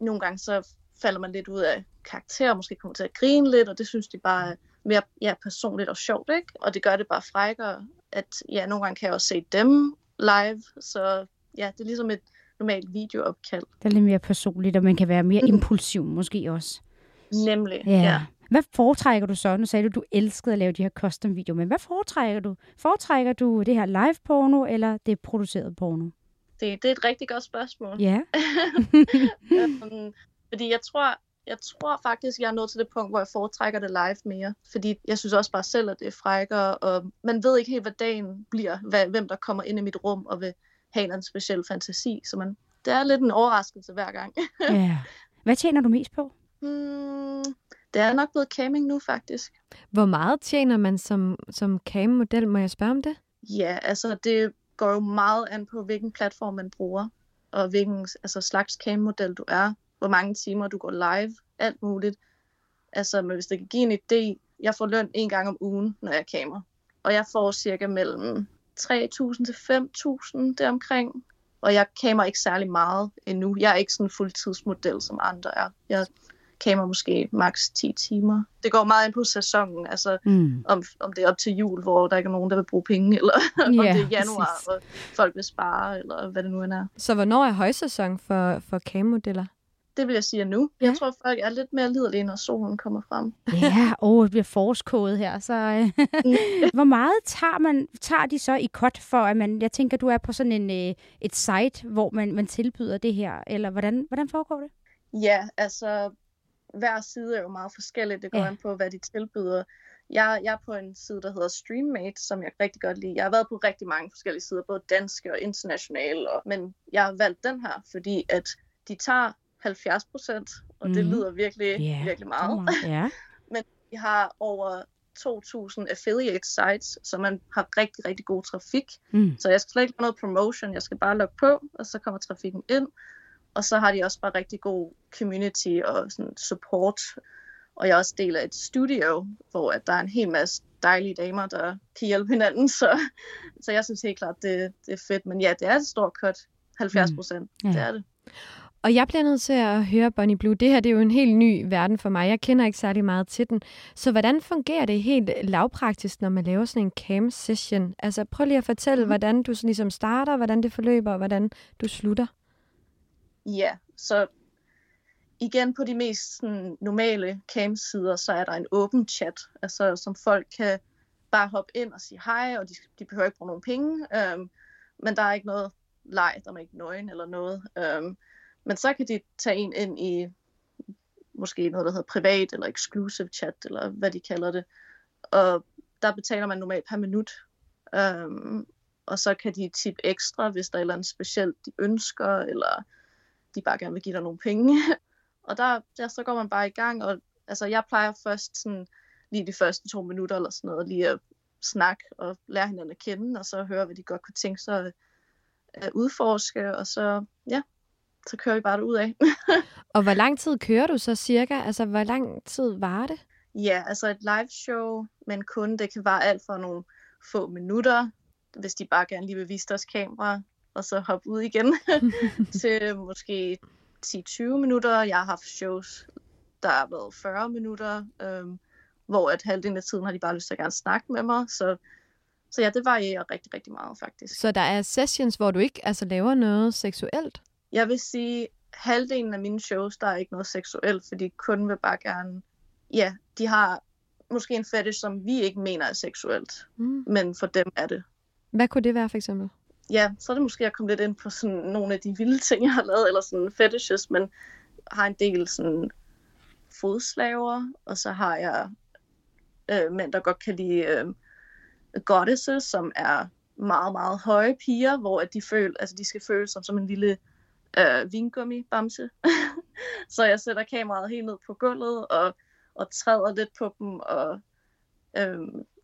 A: nogle gange så falder man lidt ud af karakter, måske kommer til at grine lidt, og det synes de bare er mere ja, personligt og sjovt, ikke? Og det gør det bare frækkere, at ja, nogle gange kan jeg også se dem live, så ja, det er ligesom et normalt videoopkald.
C: Det er lidt mere personligt, og man kan være mere impulsiv måske også.
A: Nemlig,
C: Ja.
A: ja.
C: Hvad foretrækker du så? Nu sagde du, du elskede at lave de her custom videoer, men hvad foretrækker du? Foretrækker du det her live porno, eller det producerede porno?
A: Det, det er et rigtig godt spørgsmål.
C: Ja.
A: um, fordi jeg tror, jeg tror faktisk, jeg er nået til det punkt, hvor jeg foretrækker det live mere. Fordi jeg synes også bare selv, at det er frækkere, og man ved ikke helt, hvad dagen bliver, hvad, hvem der kommer ind i mit rum og vil have en speciel fantasi. Så man, det er lidt en overraskelse hver gang.
C: ja. Hvad tjener du mest på?
A: hmm, det er nok blevet camming nu, faktisk.
B: Hvor meget tjener man som, som cam-model? Må jeg spørge om det?
A: Ja, altså det går jo meget an på, hvilken platform man bruger, og hvilken altså, slags cam-model du er, hvor mange timer du går live, alt muligt. Altså, men hvis det kan give en idé, jeg får løn en gang om ugen, når jeg camer. Og jeg får cirka mellem 3.000 til 5.000 deromkring. Og jeg kamer ikke særlig meget endnu. Jeg er ikke sådan en fuldtidsmodel, som andre er. Jeg kamer måske maks 10 timer. Det går meget ind på sæsonen, altså
C: Mm.
A: om, om det er op til jul, hvor der ikke er nogen, der vil bruge penge, eller om
C: Ja,
A: det er januar,
C: præcis.
A: og folk vil spare, eller hvad det nu end er.
B: Så hvornår er højsæson for, for cam-modeller?
A: Det vil jeg sige nu.
C: Ja.
A: Jeg tror, folk er lidt mere liderlige, når solen kommer frem.
C: Ja, åh, det bliver forårskodet her. Så, øh, hvor meget tager, man, tager de så i cut for, at man, jeg tænker, du er på sådan en, øh, et site, hvor man, man tilbyder det her, eller hvordan, hvordan foregår det?
A: Ja, altså, hver side er jo meget forskelligt. Det går
C: Ja.
A: an på, hvad de tilbyder. Jeg, jeg er på en side, der hedder Streammate, som jeg rigtig godt lide. Jeg har været på rigtig mange forskellige sider, både danske og internationale, og, men jeg har valgt den her, fordi at de tager 70 procent, og det
C: Mhm.
A: lyder virkelig,
C: Ja,
A: virkelig meget.
C: Ja.
A: Vi har over 2.000 affiliate sites, så man har rigtig, rigtig god trafik.
C: Mm.
A: Så jeg skal slet ikke lave noget promotion, jeg skal bare logge på, og så kommer trafikken ind. Og så har de også bare rigtig god community og sådan support. Og jeg er også del af et studio, hvor at der er en hel masse dejlige damer, der kan hjælpe hinanden. Så, så jeg synes helt klart, det, det er fedt. Men ja, det er et stort cut. 70 procent,
C: Ja.
A: mm. det er det.
B: Og jeg bliver nødt til at høre Bonnie Blue. Det her det er jo en helt ny verden for mig. Jeg kender ikke særlig meget til den. Så hvordan fungerer det helt lavpraktisk, når man laver sådan en cam session? Altså prøv lige at fortælle, hvordan du sådan ligesom starter, hvordan det forløber, og hvordan du slutter.
A: Ja, så igen på de mest sådan, normale camsider, så er der en åben chat, altså som folk kan bare hoppe ind og sige hej, og de, de behøver ikke bruge nogen penge, øhm, men der er ikke noget leg, der er ikke nøgen eller noget. Øhm, men så kan de tage en ind i måske noget, der hedder privat eller exclusive chat, eller hvad de kalder det. Og der betaler man normalt per minut. Øhm, og så kan de tip ekstra, hvis der er et eller andet specielt, de ønsker, eller de bare gerne vil give dig nogle penge. og der, der, så går man bare i gang, og altså, jeg plejer først sådan, lige de første to minutter eller sådan noget, lige at snakke og lære hinanden at kende, og så høre, hvad de godt kunne tænke sig at, udforske, og så, ja, så kører vi bare det ud af.
B: Og hvor lang tid kører du så cirka? Altså hvor lang tid var det?
A: ja, altså et live show med en kunde, det kan vare alt fra nogle få minutter, hvis de bare gerne lige vil vise deres kamera, og så hoppe ud igen, til måske 10-20 minutter. Jeg har haft shows, der har været 40 minutter, øhm, hvor at halvdelen af tiden har de bare lyst til at gerne snakke med mig. Så, så ja, det varierer rigtig, rigtig meget faktisk.
B: Så der er sessions, hvor du ikke altså, laver noget seksuelt?
A: Jeg vil sige, halvdelen af mine shows, der er ikke noget seksuelt, fordi kunden vil bare gerne, ja, de har måske en fetish, som vi ikke mener er seksuelt,
B: Mm.
A: men for dem er det.
B: Hvad kunne det være for eksempel?
A: Ja, så er det måske at komme lidt ind på sådan nogle af de vilde ting, jeg har lavet, eller sådan fetishes, men har en del sådan fodslaver, og så har jeg øh, mænd, der godt kan lide øh, goddesses, som er meget, meget høje piger, hvor at de, føler, altså de skal føles som, som en lille øh, vingummi-bamse. så jeg sætter kameraet helt ned på gulvet, og, og træder lidt på dem, og øh,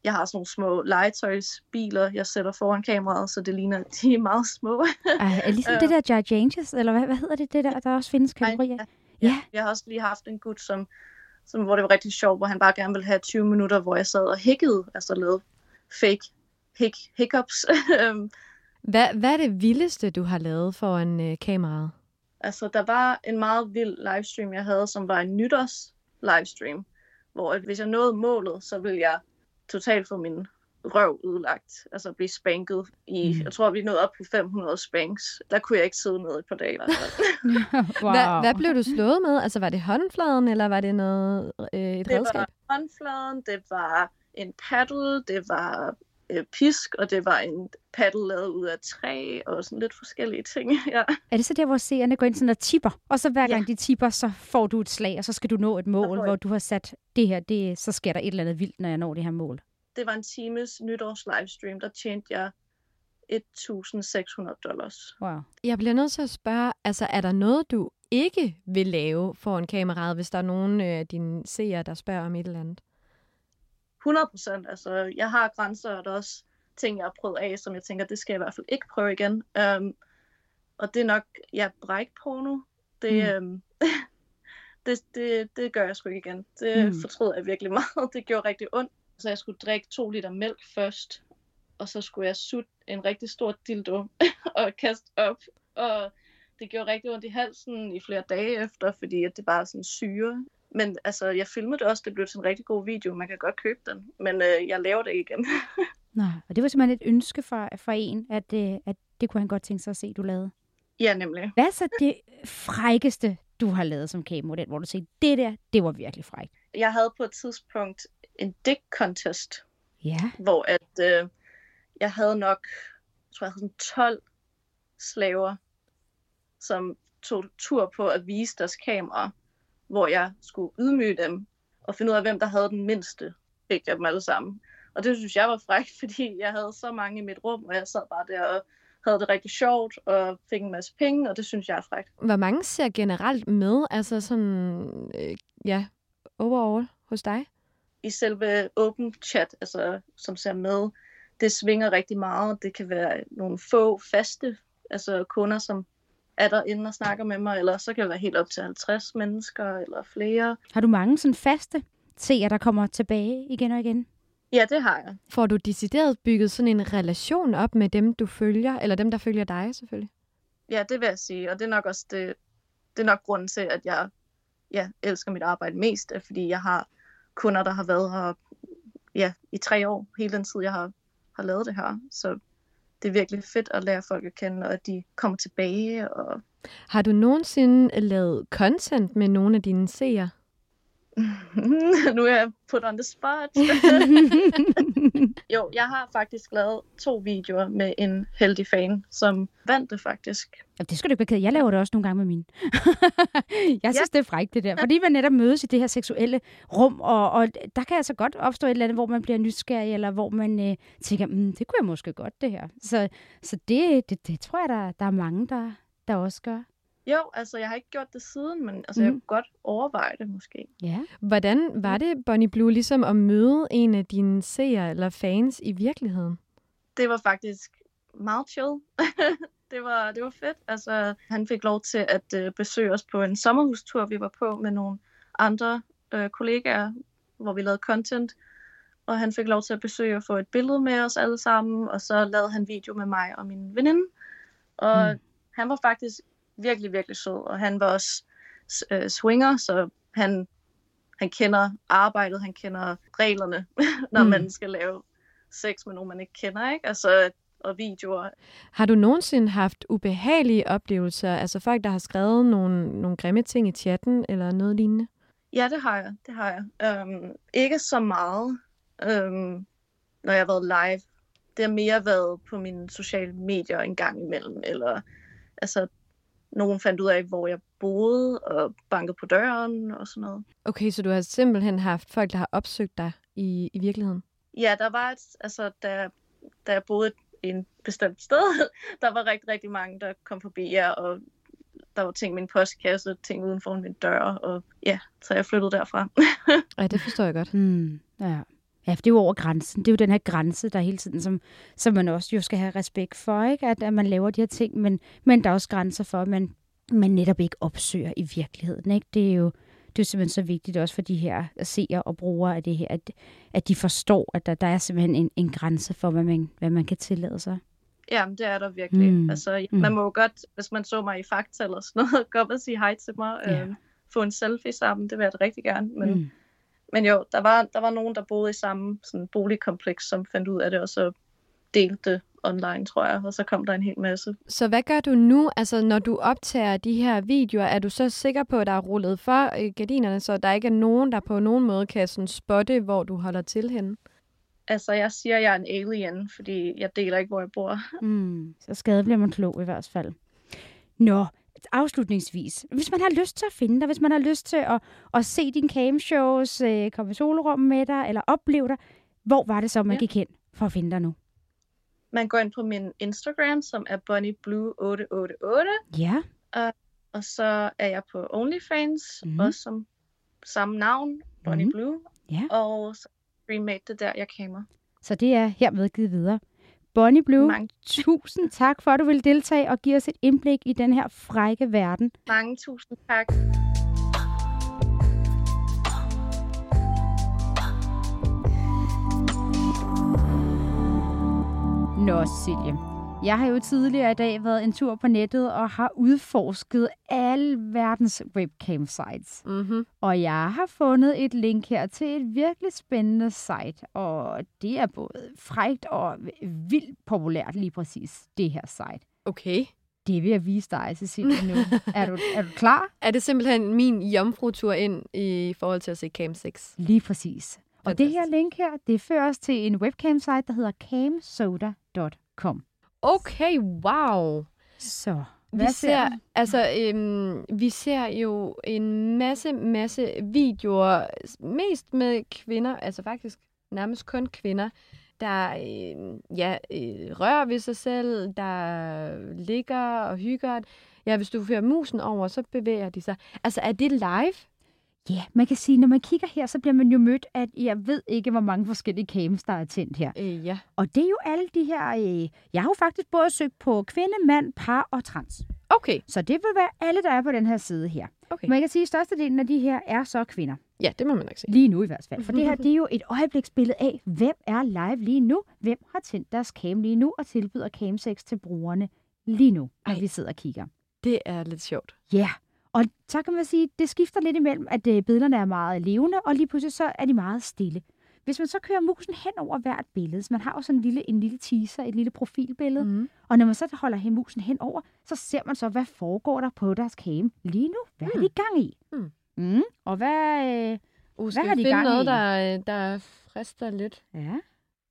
A: jeg har sådan nogle små legetøjsbiler, jeg sætter foran kameraet, så det ligner, at de er meget små.
C: Ej, er ligesom
A: Øh.
C: det der Gigantes, eller hvad, hvad hedder det, det der, der også findes kategorier? Ja.
A: Jeg har også lige haft en gut, som, som, hvor det var rigtig sjovt, hvor han bare gerne ville have 20 minutter, hvor jeg sad og hækkede, altså lavede fake hic, hiccups. Øhm,
B: Hvad, hvad er det vildeste, du har lavet foran øh, kameraet?
A: altså, der var en meget vild livestream, jeg havde, som var en nytårs livestream, hvor at hvis jeg nåede målet, så ville jeg totalt få min røv udlagt, altså blive spanket i,
C: Mm.
A: jeg tror, vi nåede op på 500 spanks. Der kunne jeg ikke sidde ned et par dage. fald.
C: wow.
B: Hvad, hvad blev du slået med? Altså var det håndfladen, eller var det noget øh, et
A: Det
B: redskab?
A: var håndfladen, det var en paddle, det var øh, pisk, og det var en paddle lavet ud af træ, og sådan lidt forskellige ting. Ja.
C: Er det så der, hvor seerne går ind sådan og tipper? Og så hver
A: Ja.
C: gang de tipper, så får du et slag, og så skal du nå et mål, hvor du har sat det her, det, så sker der et eller andet vildt, når jeg når det her mål.
A: Det var en times nytårs livestream, der tjente jeg 1.600 dollars.
C: Wow.
B: Jeg bliver nødt til at spørge, altså er der noget, du ikke vil lave foran kameraet, hvis der er nogen af øh, dine seere, der spørger om et eller andet?
A: 100 procent. Altså, jeg har grænser, og der er også ting, jeg har prøvet af, som jeg tænker, det skal jeg i hvert fald ikke prøve igen. Um, og det er nok, ja, brækporno. Det,
C: Mm.
A: um, det, det, det gør jeg sgu ikke igen. Det
C: Mm.
A: fortryder jeg virkelig meget. Det gjorde rigtig ondt. Så jeg skulle drikke to liter mælk først, og så skulle jeg sutte en rigtig stor dildo og kaste op. Og det gjorde rigtig ondt i halsen i flere dage efter, fordi at det bare er sådan syre. Men altså, jeg filmede det også, det blev til en rigtig god video, man kan godt købe den, men øh, jeg laver det igen.
C: Nå, og det var simpelthen et ønske fra, fra en, at, øh, at det kunne han godt tænke sig at se, du lavede.
A: ja, nemlig.
C: Hvad er så det frækkeste, du har lavet som kamemodel, hvor du siger, det der, det var virkelig frækt?
A: Jeg havde på et tidspunkt en dick contest,
C: Ja.
A: hvor at øh, jeg havde nok, jeg tror jeg havde sådan 12 slaver, som tog tur på at vise deres kamera, hvor jeg skulle ydmyge dem og finde ud af, hvem der havde den mindste pik af dem alle sammen. Og det synes jeg var frækt, fordi jeg havde så mange i mit rum, og jeg sad bare der og havde det rigtig sjovt og fik en masse penge, og det synes jeg er frækt.
B: Hvor mange ser generelt med, altså sådan, øh, ja, overall hos dig?
A: i selve open chat, altså som ser med, det svinger rigtig meget. Det kan være nogle få faste altså kunder, som er der inde og snakker med mig, eller så kan det være helt op til 50 mennesker eller flere.
C: Har du mange sådan faste seere, der kommer tilbage igen og igen?
A: Ja, det har jeg.
B: Får du decideret bygget sådan en relation op med dem, du følger, eller dem, der følger dig selvfølgelig?
A: Ja, det vil jeg sige, og det er nok også det, det er nok grunden til, at jeg ja, elsker mit arbejde mest, er, fordi jeg har kunder, der har været her ja, i tre år, hele den tid, jeg har, har lavet det her. Så det er virkelig fedt at lære folk at kende, og at de kommer tilbage. Og...
B: Har du nogensinde lavet content med nogle af dine seere?
A: nu er jeg put on the spot. jo, jeg har faktisk lavet to videoer med en heldig fan, som vandt det faktisk.
C: Ja, det skal du ikke Jeg laver det også nogle gange med mine. jeg synes, ja. det er frækt det der. Fordi man netop mødes i det her seksuelle rum, og, og der kan altså godt opstå et eller andet, hvor man bliver nysgerrig, eller hvor man øh, tænker, mm, det kunne jeg måske godt det her. Så, så det, det, det tror jeg, der, der er mange, der, der også gør.
A: Jo, altså jeg har ikke gjort det siden, men altså, mm. jeg kunne godt overveje det måske.
B: Ja. Hvordan var det, Bonnie Blue, ligesom at møde en af dine seere eller fans i virkeligheden?
A: Det var faktisk meget chill. det, var, det var fedt. Altså, han fik lov til at øh, besøge os på en sommerhustur, vi var på med nogle andre øh, kollegaer, hvor vi lavede content. Og han fik lov til at besøge og få et billede med os alle sammen, og så lavede han video med mig og min veninde. Og mm. han var faktisk virkelig, virkelig sød, og han var også øh, swinger, så han, han kender arbejdet, han kender reglerne, når mm. man skal lave sex med nogen, man ikke kender, ikke? Altså, og videoer.
B: Har du nogensinde haft ubehagelige oplevelser, altså folk, der har skrevet nogle, nogle grimme ting i chatten, eller noget lignende?
A: Ja, det har jeg. Det har jeg. Um, ikke så meget, um, når jeg har været live. Det har mere været på mine sociale medier en gang imellem, eller altså nogen fandt ud af, hvor jeg boede, og bankede på døren og sådan noget.
B: Okay, så du har simpelthen haft folk, der har opsøgt dig i, i virkeligheden?
A: Ja, der var et, altså, da, da jeg boede i en bestemt sted, der var rigtig, rigtig mange, der kom forbi, ja, og der var ting i min postkasse, ting uden for min dør, og ja, så jeg flyttede derfra.
B: ja, det forstår jeg godt.
C: Hmm, ja. Ja, for det er jo over grænsen. Det er jo den her grænse, der hele tiden, som, som man også jo skal have respekt for, ikke? At, at man laver de her ting, men, men der er også grænser for, at man, man netop ikke opsøger i virkeligheden. Ikke? Det er jo det er simpelthen så vigtigt også for de her seere og brugere af det her, at, at de forstår, at der, der er simpelthen en, en grænse for, hvad man, hvad man kan tillade sig.
A: Ja, det er der virkelig. Mm. Altså, mm. man må jo godt, hvis man så mig i Fakta eller sådan noget, godt og sige hej til mig, ja. øh, få en selfie sammen, det vil jeg da rigtig gerne, men mm men jo, der var, der var nogen, der boede i samme sådan, boligkompleks, som fandt ud af det, og så delte det online, tror jeg, og så kom der en hel masse.
B: Så hvad gør du nu, altså når du optager de her videoer? Er du så sikker på, at der er rullet for gardinerne, så der ikke er nogen, der på nogen måde kan sådan spotte, hvor du holder til henne?
A: Altså, jeg siger, at jeg er en alien, fordi jeg deler ikke, hvor jeg bor.
C: Mm, så skade bliver man klog i hvert fald. Nå, afslutningsvis, hvis man har lyst til at finde dig, hvis man har lyst til at, at se dine camshows, øh, komme i solrum med dig, eller opleve dig, hvor var det så, man ja. gik hen for at finde dig nu?
A: Man går ind på min Instagram, som er bunnyblue888.
C: Ja.
A: Uh, og så er jeg på OnlyFans, mm. også som samme navn, Bunny mm. Blue.
C: Ja.
A: Og så remake det der, jeg kamer.
C: Så det er hermed givet videre. Bonnie Blue, Mange. tusind tak for, at du vil deltage og give os et indblik i den her frække verden.
A: Mange tusind tak.
C: Nå, Silje. Jeg har jo tidligere i dag været en tur på nettet og har udforsket alle verdens webcam sites.
B: Mm-hmm.
C: Og jeg har fundet et link her til et virkelig spændende site, og det er både frægt og vildt populært lige præcis, det her site.
B: Okay.
C: Det vil jeg vise dig, Cecilie, nu. er, du, er du klar?
B: Er det simpelthen min jomfrutur ind i forhold til at se Cam 6?
C: Lige præcis. Og det her link her, det fører os til en webcam-site, der hedder camsoda.com.
B: Okay, wow.
C: Så,
B: hvad vi ser, ser altså, øhm, vi ser jo en masse, masse videoer, mest med kvinder, altså faktisk nærmest kun kvinder, der øh, ja, øh, rører ved sig selv, der ligger og hygger. Ja, hvis du fører musen over, så bevæger de sig. Altså, er det live?
C: Ja, man kan sige, når man kigger her, så bliver man jo mødt af, jeg ved ikke, hvor mange forskellige cams, der er tændt her.
B: Øh, ja.
C: Og det er jo alle de her, øh, jeg har jo faktisk både søgt på kvinde, mand, par og trans.
B: Okay.
C: Så det vil være alle, der er på den her side her.
B: okay.
C: Man kan sige, at størstedelen af de her er så kvinder.
B: Ja, det må man nok sige.
C: Lige nu i hvert fald. For det her, det er jo et øjebliksbillede af, hvem er live lige nu, hvem har tændt deres cam lige nu og tilbyder camsex til brugerne lige nu, når
B: Ej.
C: vi sidder og kigger.
B: Det er lidt sjovt.
C: Ja, yeah. Og så kan man sige, det skifter lidt imellem, at øh, billederne er meget levende, og lige pludselig så er de meget stille. Hvis man så kører musen hen over hvert billede, så man har jo sådan en lille, en lille teaser, et lille profilbillede, mm.
B: Mm.
C: og når man så holder musen hen over, så ser man så, hvad foregår der på deres cam lige nu? Hvad er de i gang i?
B: Mm.
C: Mm. Og hvad... Øh,
B: Uh, skal
C: har de gang
B: noget,
C: i?
B: der, der frister lidt?
C: ja.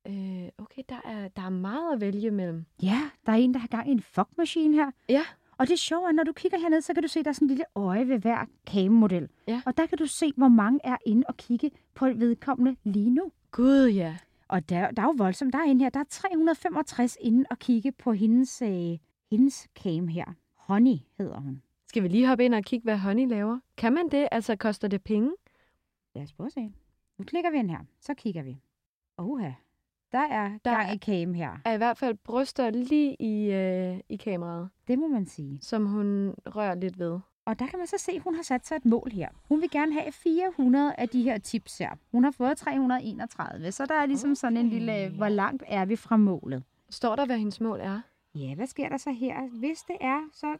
B: Øh, okay, der er, der er meget at vælge mellem.
C: ja, der er en, der har gang i en fuck her.
B: Ja.
C: Og det sjove er, når du kigger herned, så kan du se, at der er sådan en lille øje ved hver cam-model.
B: Ja.
C: Og der kan du se, hvor mange er inde og kigge på vedkommende lige nu.
B: Gud, ja.
C: Og der, der er jo voldsomt. Der er inde her, der er 365 inde og kigge på hendes, øh, hendes cam her. Honey hedder hun.
B: Skal vi lige hoppe ind og kigge, hvad Honey laver? Kan man det? Altså, koster det penge?
C: Lad os prøve at se. Nu klikker vi ind her. Så kigger vi. Oha. Der er
B: Der
C: gang i cam her.
B: Er i hvert fald bryster lige i, øh, i kameraet,
C: Det må man sige.
B: som hun rører lidt ved.
C: Og der kan man så se, at hun har sat sig et mål her. Hun vil gerne have 400 af de her tips her. Hun har fået 331, så der er ligesom sådan en lille, hvor langt er vi fra målet?
B: Står der, hvad hendes mål er?
C: Ja, hvad sker der så her? Hvis det er, så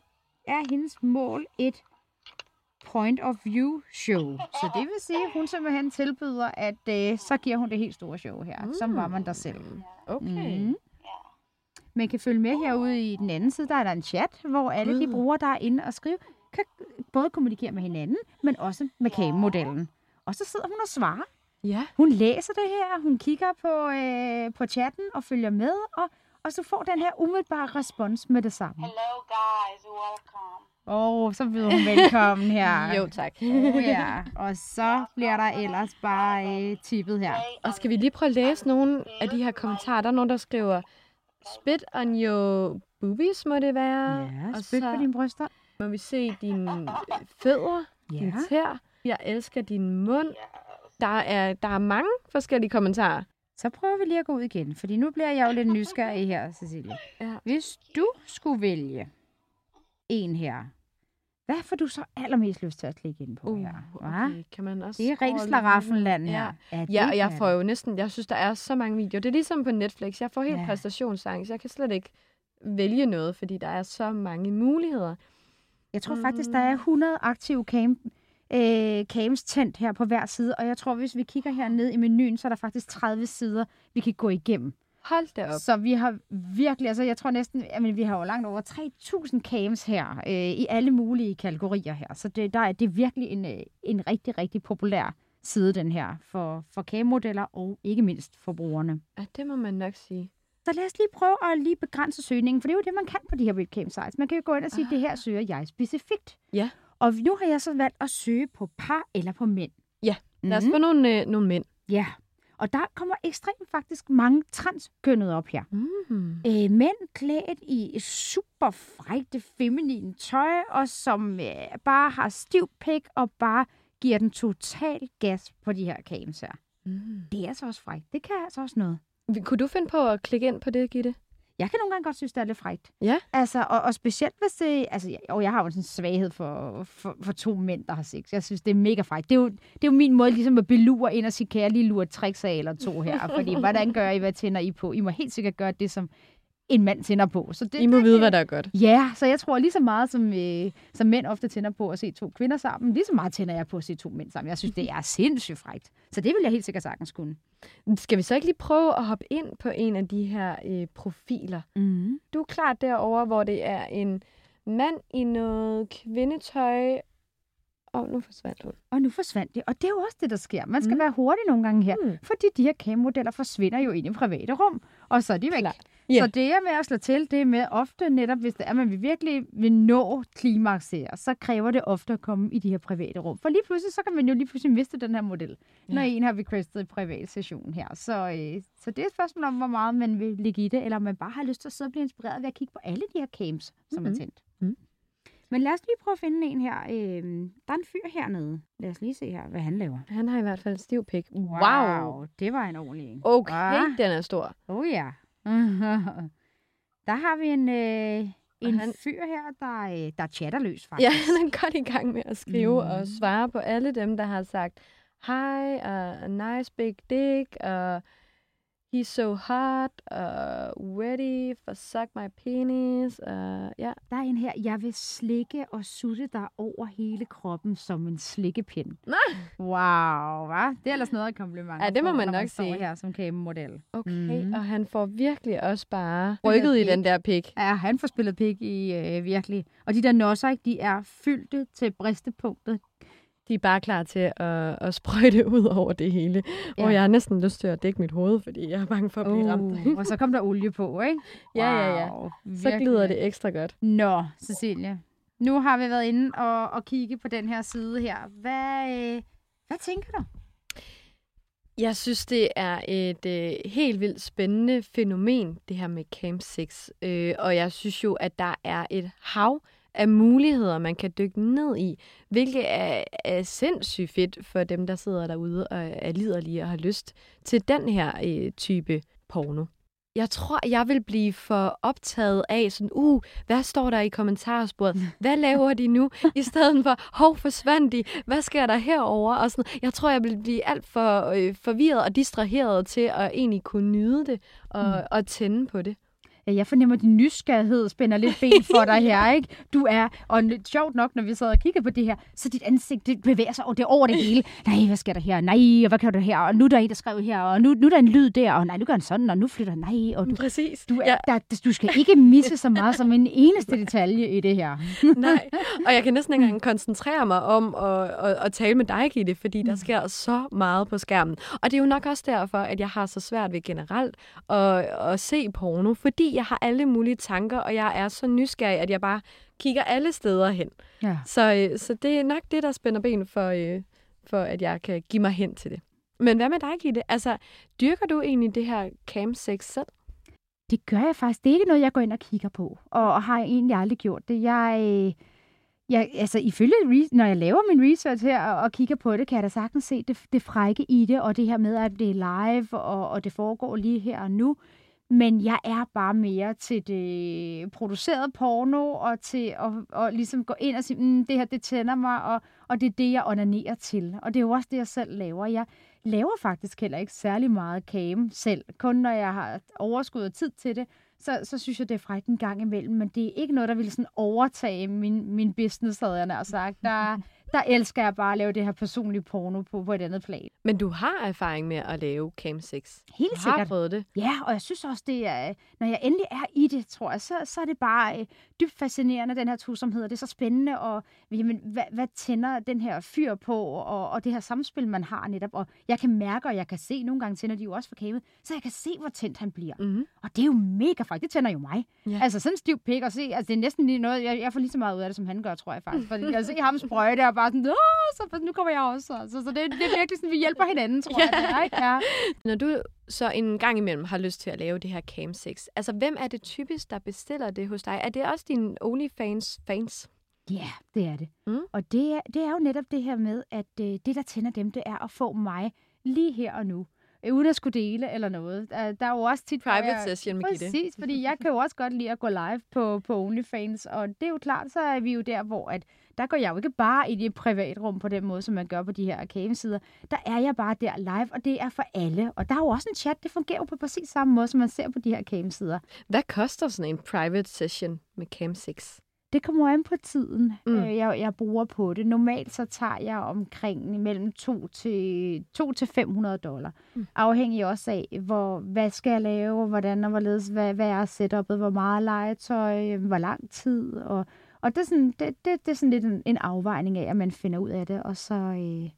C: er hendes mål et point of view show. Så det vil sige, at hun simpelthen tilbyder, at øh, så giver hun det helt store show her. Mm. Som var man der selv.
B: Okay.
C: Mm. Man kan følge med herude i den anden side. Der er der en chat, hvor alle de
B: Gud.
C: brugere, der er inde og skrive, kan både kommunikere med hinanden, men også med cam-modellen. Og så sidder hun og svarer.
B: Ja.
C: Hun læser det her, hun kigger på, øh, på chatten og følger med, og, og så får den her umiddelbare respons med det samme.
D: Hello, guys. Welcome.
C: Åh, oh, så byder hun velkommen her.
B: Jo, tak.
C: Oh, ja. Og så bliver der ellers bare øh, tippet her.
B: Og skal vi lige prøve at læse nogle af de her kommentarer? Der er nogen, der skriver, spit on your boobies, må det være.
C: Ja,
B: og
C: spyt
B: så
C: på dine bryster.
B: må vi se dine fødder,
C: Ja.
B: din tær. Jeg elsker din mund. Der er, der er mange forskellige kommentarer.
C: Så prøver vi lige at gå ud igen, fordi nu bliver jeg jo lidt nysgerrig her, Cecilie.
B: Ja.
C: Hvis du skulle vælge en her, hvad får du så allermest lyst til at klikke ind på
B: Uh,
C: her? hva?
B: okay. Kan man også
C: Det er rent slaraffenland her.
B: Ja.
C: Ja,
B: Ja, og jeg får jo næsten, jeg synes, der er så mange videoer. Det er ligesom på Netflix. Jeg får helt
C: Ja.
B: præstationsangst. Jeg kan slet ikke vælge noget, fordi der er så mange muligheder.
C: Jeg tror faktisk, der er 100 aktive cam, øh, cams tændt her på hver side, og jeg tror, hvis vi kigger her ned i menuen, så er der faktisk 30 sider, vi kan gå igennem.
B: Hold da op.
C: Så vi har virkelig, altså jeg tror næsten, jamen vi har jo langt over 3.000 cams her, øh, i alle mulige kategorier her. Så det, der er, det er virkelig en, øh, en rigtig, rigtig populær side, den her, for, for cam-modeller og ikke mindst for brugerne.
B: Ja, det må man nok sige.
C: Så lad os lige prøve at lige begrænse søgningen, for det er jo det, man kan på de her webcam sites. Man kan jo gå ind og sige, at det her søger jeg specifikt.
B: Ja.
C: Og nu har jeg så valgt at søge på par eller på mænd.
B: Ja, Lad os
C: Mhm.
B: få nogle, øh, nogle mænd.
C: Ja, og der kommer ekstremt faktisk mange transkønnede op her.
B: Mm.
C: Øh, mænd klædt i super frægte feminine tøj, og som øh, bare har stiv pik og bare giver den total gas på de her cams her.
B: Mm.
C: Det er altså også frækt. Det kan altså også noget.
B: Kunne du finde på at klikke ind på det, Gitte?
C: Jeg kan nogle gange godt synes, det er lidt frækt.
B: Ja.
C: Altså, og, og specielt hvis det... Altså, og jeg har jo sådan en svaghed for, for, for to mænd, der har sex. Jeg synes, det er mega frækt. Det er jo, det er jo min måde ligesom at belure ind og sige, kan jeg lige lure tricks af eller to her? Fordi, hvordan gør I, hvad tænder I på? I må helt sikkert gøre det, som en mand tænder på. Så det,
B: I må
C: det,
B: vide, hvad der er godt.
C: Ja, så jeg tror lige så meget, som, øh, som mænd ofte tænder på at se to kvinder sammen, lige så meget tænder jeg på at se to mænd sammen. Jeg synes, det er sindssygt frækt. Så det vil jeg helt sikkert sagtens kunne.
B: Skal vi så ikke lige prøve at hoppe ind på en af de her øh, profiler?
C: Mm.
B: Du er klar derover, hvor det er en mand i noget kvindetøj. Og nu forsvandt hun.
C: Og nu forsvandt det. Og det er jo også det, der sker. Man skal
B: Mm.
C: være hurtig nogle gange her,
B: Mm.
C: fordi de her cam-modeller forsvinder jo ind i private rum, og så er de væk.
B: Klart.
C: Så
B: Ja.
C: det er med at slå til, det er med ofte netop, hvis det er, at man virkelig vil nå klimaks her, så kræver det ofte at komme i de her private rum. For lige pludselig, så kan man jo lige pludselig miste den her model, ja. når en har requestet en privat session her. Så, øh, så det er et spørgsmål om, hvor meget man vil ligge i det, eller om man bare har lyst til at sidde og blive inspireret ved at kigge på alle de her cams, som mm-hmm. er
B: Mhm.
C: tændt.
B: Mhm.
C: Men lad os lige prøve at finde en her. Øh, der er en fyr hernede. Lad os lige se her, hvad han laver.
B: Han har i hvert fald stiv pik. Wow.
C: Det var en ordentlig en.
B: Okay,
C: Ah.
B: den er stor.
C: Oh ja. der har vi en, øh, en
B: han-
C: han... fyr her, der, øh, der chatter løs, faktisk.
B: Ja, han er godt i gang med at skrive mm. og svare på alle dem, der har sagt hej, uh, a nice big dick, uh, he's so hot, uh, ready for suck my penis. Uh, ja,
C: Der er en her, jeg vil slikke og sutte dig over hele kroppen som en slikkepind.
B: Nej.
C: Wow, hva? Det er ellers noget af kompliment.
B: Ja, det må man
C: når
B: nok
C: står
B: sige.
C: her som kamemodel.
B: okay. Mm. Og han får virkelig også bare rykket i
C: pik.
B: den der pik.
C: Ja, han får spillet pik i øh, virkelig. Og de der nosser, ikke, de er fyldte til bristepunktet.
B: De er bare klar til at, at sprøjte ud over det hele. Ja. Og
C: Ja.
B: jeg har næsten lyst til at dække mit hoved, fordi jeg er bange for at blive ramt.
C: Uh, og så kom der olie på, ikke?
B: Ja, ja, ja.
C: Wow,
B: Så glider
C: virkelig.
B: det ekstra godt.
C: Nå, Cecilie. Nu har vi været inde og, og kigge på den her side her. Hvad, øh, hvad tænker du?
B: Jeg synes, det er et øh, helt vildt spændende fænomen, det her med Camp 6. Øh, og jeg synes jo, at der er et hav af muligheder, man kan dykke ned i, hvilket er, er sindssygt fedt for dem, der sidder derude og er liderlige og har lyst til den her øh, type porno. Jeg tror, jeg vil blive for optaget af sådan, uh, hvad står der i kommentarsporet? Hvad laver de nu? I stedet for, hov, forsvandt de? Hvad sker der herover? Og sådan, jeg tror, jeg vil blive alt for øh, forvirret og distraheret til at egentlig kunne nyde det og, mm. og tænde på det.
C: Ja, jeg fornemmer, at din nysgerrighed spænder lidt ben for dig her, ikke? Du er, og sjovt nok, når vi sad og kiggede på det her, så dit ansigt det bevæger sig over det, over det hele. Nej, hvad sker der her? Nej, og hvad kan du her? Og nu er der en, der skrev her, og nu, nu er der en lyd der, og nej, nu gør han sådan, og nu flytter han. Nej, og du,
B: Præcis.
C: du, er, der, du skal ikke misse så meget som en eneste detalje i det her.
B: Nej, og jeg kan næsten ikke engang koncentrere mig om at, at, at tale med dig, Gitte, fordi der sker så meget på skærmen. Og det er jo nok også derfor, at jeg har så svært ved generelt at, at se porno, fordi jeg har alle mulige tanker, og jeg er så nysgerrig, at jeg bare kigger alle steder hen.
C: Ja.
B: Så, øh, så det er nok det, der spænder ben for, øh, for, at jeg kan give mig hen til det. Men hvad med dig, Gitte? Altså, dyrker du egentlig det her cam sex selv?
C: Det gør jeg faktisk. Det er ikke noget, jeg går ind og kigger på, og, og har egentlig aldrig gjort det. Jeg, øh, jeg, altså, ifølge, når jeg laver min research her og, og kigger på det, kan jeg da sagtens se det, det frække i det, og det her med, at det er live, og, og det foregår lige her og nu. Men jeg er bare mere til det producerede porno, og til at, og ligesom gå ind og sige, mm, det her, det tænder mig, og, og det er det, jeg onanerer til. Og det er jo også det, jeg selv laver. Jeg laver faktisk heller ikke særlig meget cam selv. Kun når jeg har overskud og tid til det, så, så synes jeg, det er frækt en gang imellem. Men det er ikke noget, der vil sådan overtage min, min business, havde jeg nær sagt. Der, der elsker jeg bare at lave det her personlige porno på, på et andet plan.
B: Men du har erfaring med at lave cam sex.
C: Helt
B: Du har
C: sikkert.
B: prøvet det.
C: Ja, og jeg synes også, det er, når jeg endelig er i det, tror jeg, så, så er det bare øh, dybt fascinerende, den her tosomhed. Det er så spændende, og jamen, hvad, hvad tænder den her fyr på, og, og det her samspil, man har netop. Og jeg kan mærke, og jeg kan se, nogle gange tænder de jo også for kamet, så jeg kan se, hvor tændt han bliver.
B: Mm-hmm.
C: Og det er jo mega frækt. Det tænder jo mig.
B: Ja.
C: Altså sådan en stiv pik, og se, altså det er næsten lige noget, jeg, jeg får lige så meget ud af det, som han gør, tror jeg faktisk. Fordi jeg ser ham sprøjte, og bare sådan, Åh, så nu kommer jeg også. Altså, så det, det er virkelig sådan, vi hjælper hinanden, tror jeg. Det er, ikke? Ja.
B: Når du så en gang imellem har lyst til at lave det her cam sex, altså hvem er det typisk, der bestiller det hos dig? Er det også dine OnlyFans fans?
C: Ja, det er det.
B: Mm.
C: Og det er, det er jo netop det her med, at øh, det, der tænder dem, det er at få mig lige her og nu. Øh, uden at skulle dele eller noget. Der, der er jo også tit...
B: Private
C: jeg,
B: session med Gitte.
C: Præcis, fordi jeg kan jo også godt lide at gå live på, på OnlyFans, og det er jo klart, så er vi jo der, hvor at, der går jeg jo ikke bare i det privatrum på den måde, som man gør på de her arcade-sider. Der er jeg bare der live, og det er for alle. Og der er jo også en chat, det fungerer jo på præcis samme måde, som man ser på de her arcade-sider.
B: Hvad koster sådan en private session med cam sex?
C: Det kommer an på tiden,
B: Mm.
C: øh, jeg, jeg bruger på det. Normalt så tager jeg omkring mellem 2 til, 2 til 500 dollar.
B: Mm.
C: Afhængig også af, hvor, hvad skal jeg lave, hvordan og hvorledes, hvad, hvad er setupet, hvor meget legetøj, hvor lang tid. Og, og det, er sådan, det, det, det er sådan lidt en, en afvejning af, at man finder ud af det, og så... Øh,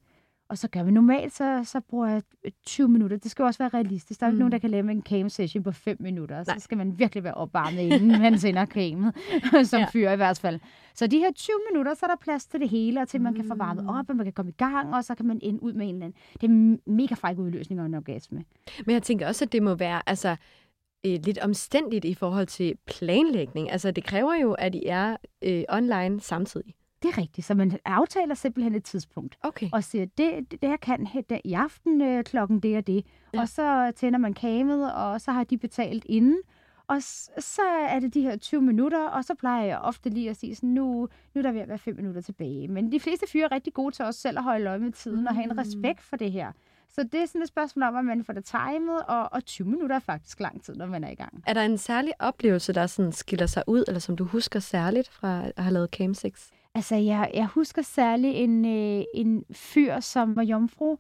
C: og så gør vi normalt, så, så bruger jeg 20 minutter. Det skal jo også være realistisk. Der er jo ikke
B: Mm.
C: nogen, der kan lave en cam session på 5 minutter. Så
B: Nej.
C: skal man virkelig være opvarmet, inden man sender camet, som
B: Ja.
C: fyr i hvert fald. Så de her 20 minutter, så er der plads til det hele, og til man kan få varmet
B: Mm.
C: op, og man kan komme i gang, og så kan man ende ud med en eller anden. Det er en mega fræk udløsning og en orgasme.
B: Men jeg tænker også, at det må være, altså,
E: øh, lidt omstændigt i forhold til planlægning. Altså, det kræver jo, at I er øh, online samtidig.
C: Det er rigtigt, så man aftaler simpelthen et tidspunkt.
E: Okay.
C: og siger, det, det, jeg kan der, i aften øh, klokken det og det.
E: Ja.
C: Og så tænder man kamet, og så har de betalt inden. Og så er det de her 20 minutter, og så plejer jeg ofte lige at sige sådan, nu, nu er der ved at være 5 minutter tilbage. Men de fleste fyre er rigtig gode til også selv at holde øje med tiden mm. og have en respekt for det her. Så det er sådan et spørgsmål om, at man får det timet, og, og 20 minutter er faktisk lang tid, når man er i gang.
E: Er der en særlig oplevelse, der sådan skiller sig ud, eller som du husker særligt fra at have lavet Cam 6?
C: Altså, jeg, jeg husker særligt en, øh, en fyr, som var jomfru,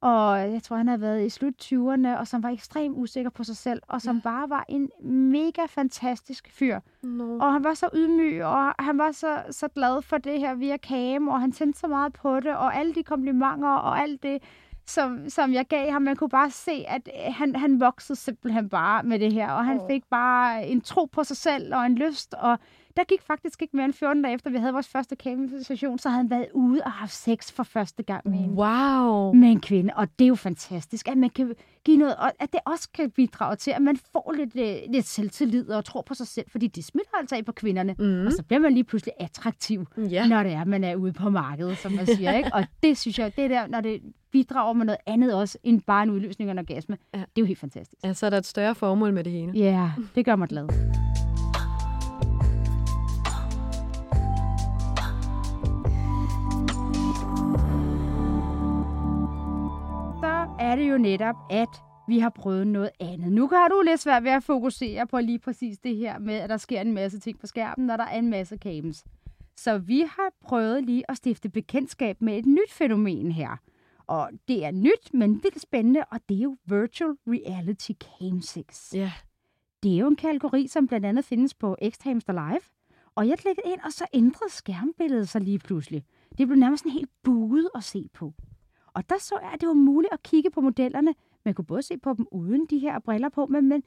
C: og jeg tror, han havde været i slut 20'erne, og som var ekstremt usikker på sig selv, og som bare var en mega fantastisk fyr.
E: No.
C: Og han var så ydmyg, og han var så, så glad for det her via Cam, og han tændte så meget på det, og alle de komplimenter, og alt det, som, som jeg gav ham, man kunne bare se, at øh, han, han voksede simpelthen bare med det her, og han
F: Åh.
C: fik bare en tro på sig selv, og en lyst, og der gik faktisk ikke mere end 14 dage efter, vi havde vores første Cam-session, så havde han været ude og haft sex for første gang med en
E: Wow.
C: med en kvinde, og det er jo fantastisk, at man kan give noget, og at det også kan bidrage til, at man får lidt, øh, lidt selvtillid og tror på sig selv, fordi det smitter altså af på kvinderne,
E: Mm.
C: og så bliver man lige pludselig attraktiv,
E: Ja.
C: når det er, man er ude på markedet, som man siger, ikke? Og det synes jeg, det der, når det bidrager med noget andet også, end bare en udløsning og en orgasme,
E: Ja.
C: det er jo helt fantastisk.
E: ja, så er der et større formål med det hele.
C: Ja, yeah, det gør mig glad. Så er det jo netop, at vi har prøvet noget andet. Nu har du lidt svært ved at fokusere på lige præcis det her med, at der sker en masse ting på skærmen, når der er en masse games. Så vi har prøvet lige at stifte bekendtskab med et nyt fænomen her. Og det er nyt, men lidt spændende, og det er jo Virtual Reality Game 6.
E: Ja.
C: Det er jo en kategori, som blandt andet findes på X-Hamster Live. Og jeg klikkede ind, og så ændrede skærmbilledet sig lige pludselig. Det blev nærmest sådan helt buet at se på. Og der så jeg, at det var muligt at kigge på modellerne. Man kunne både se på dem uden de her briller på, men, men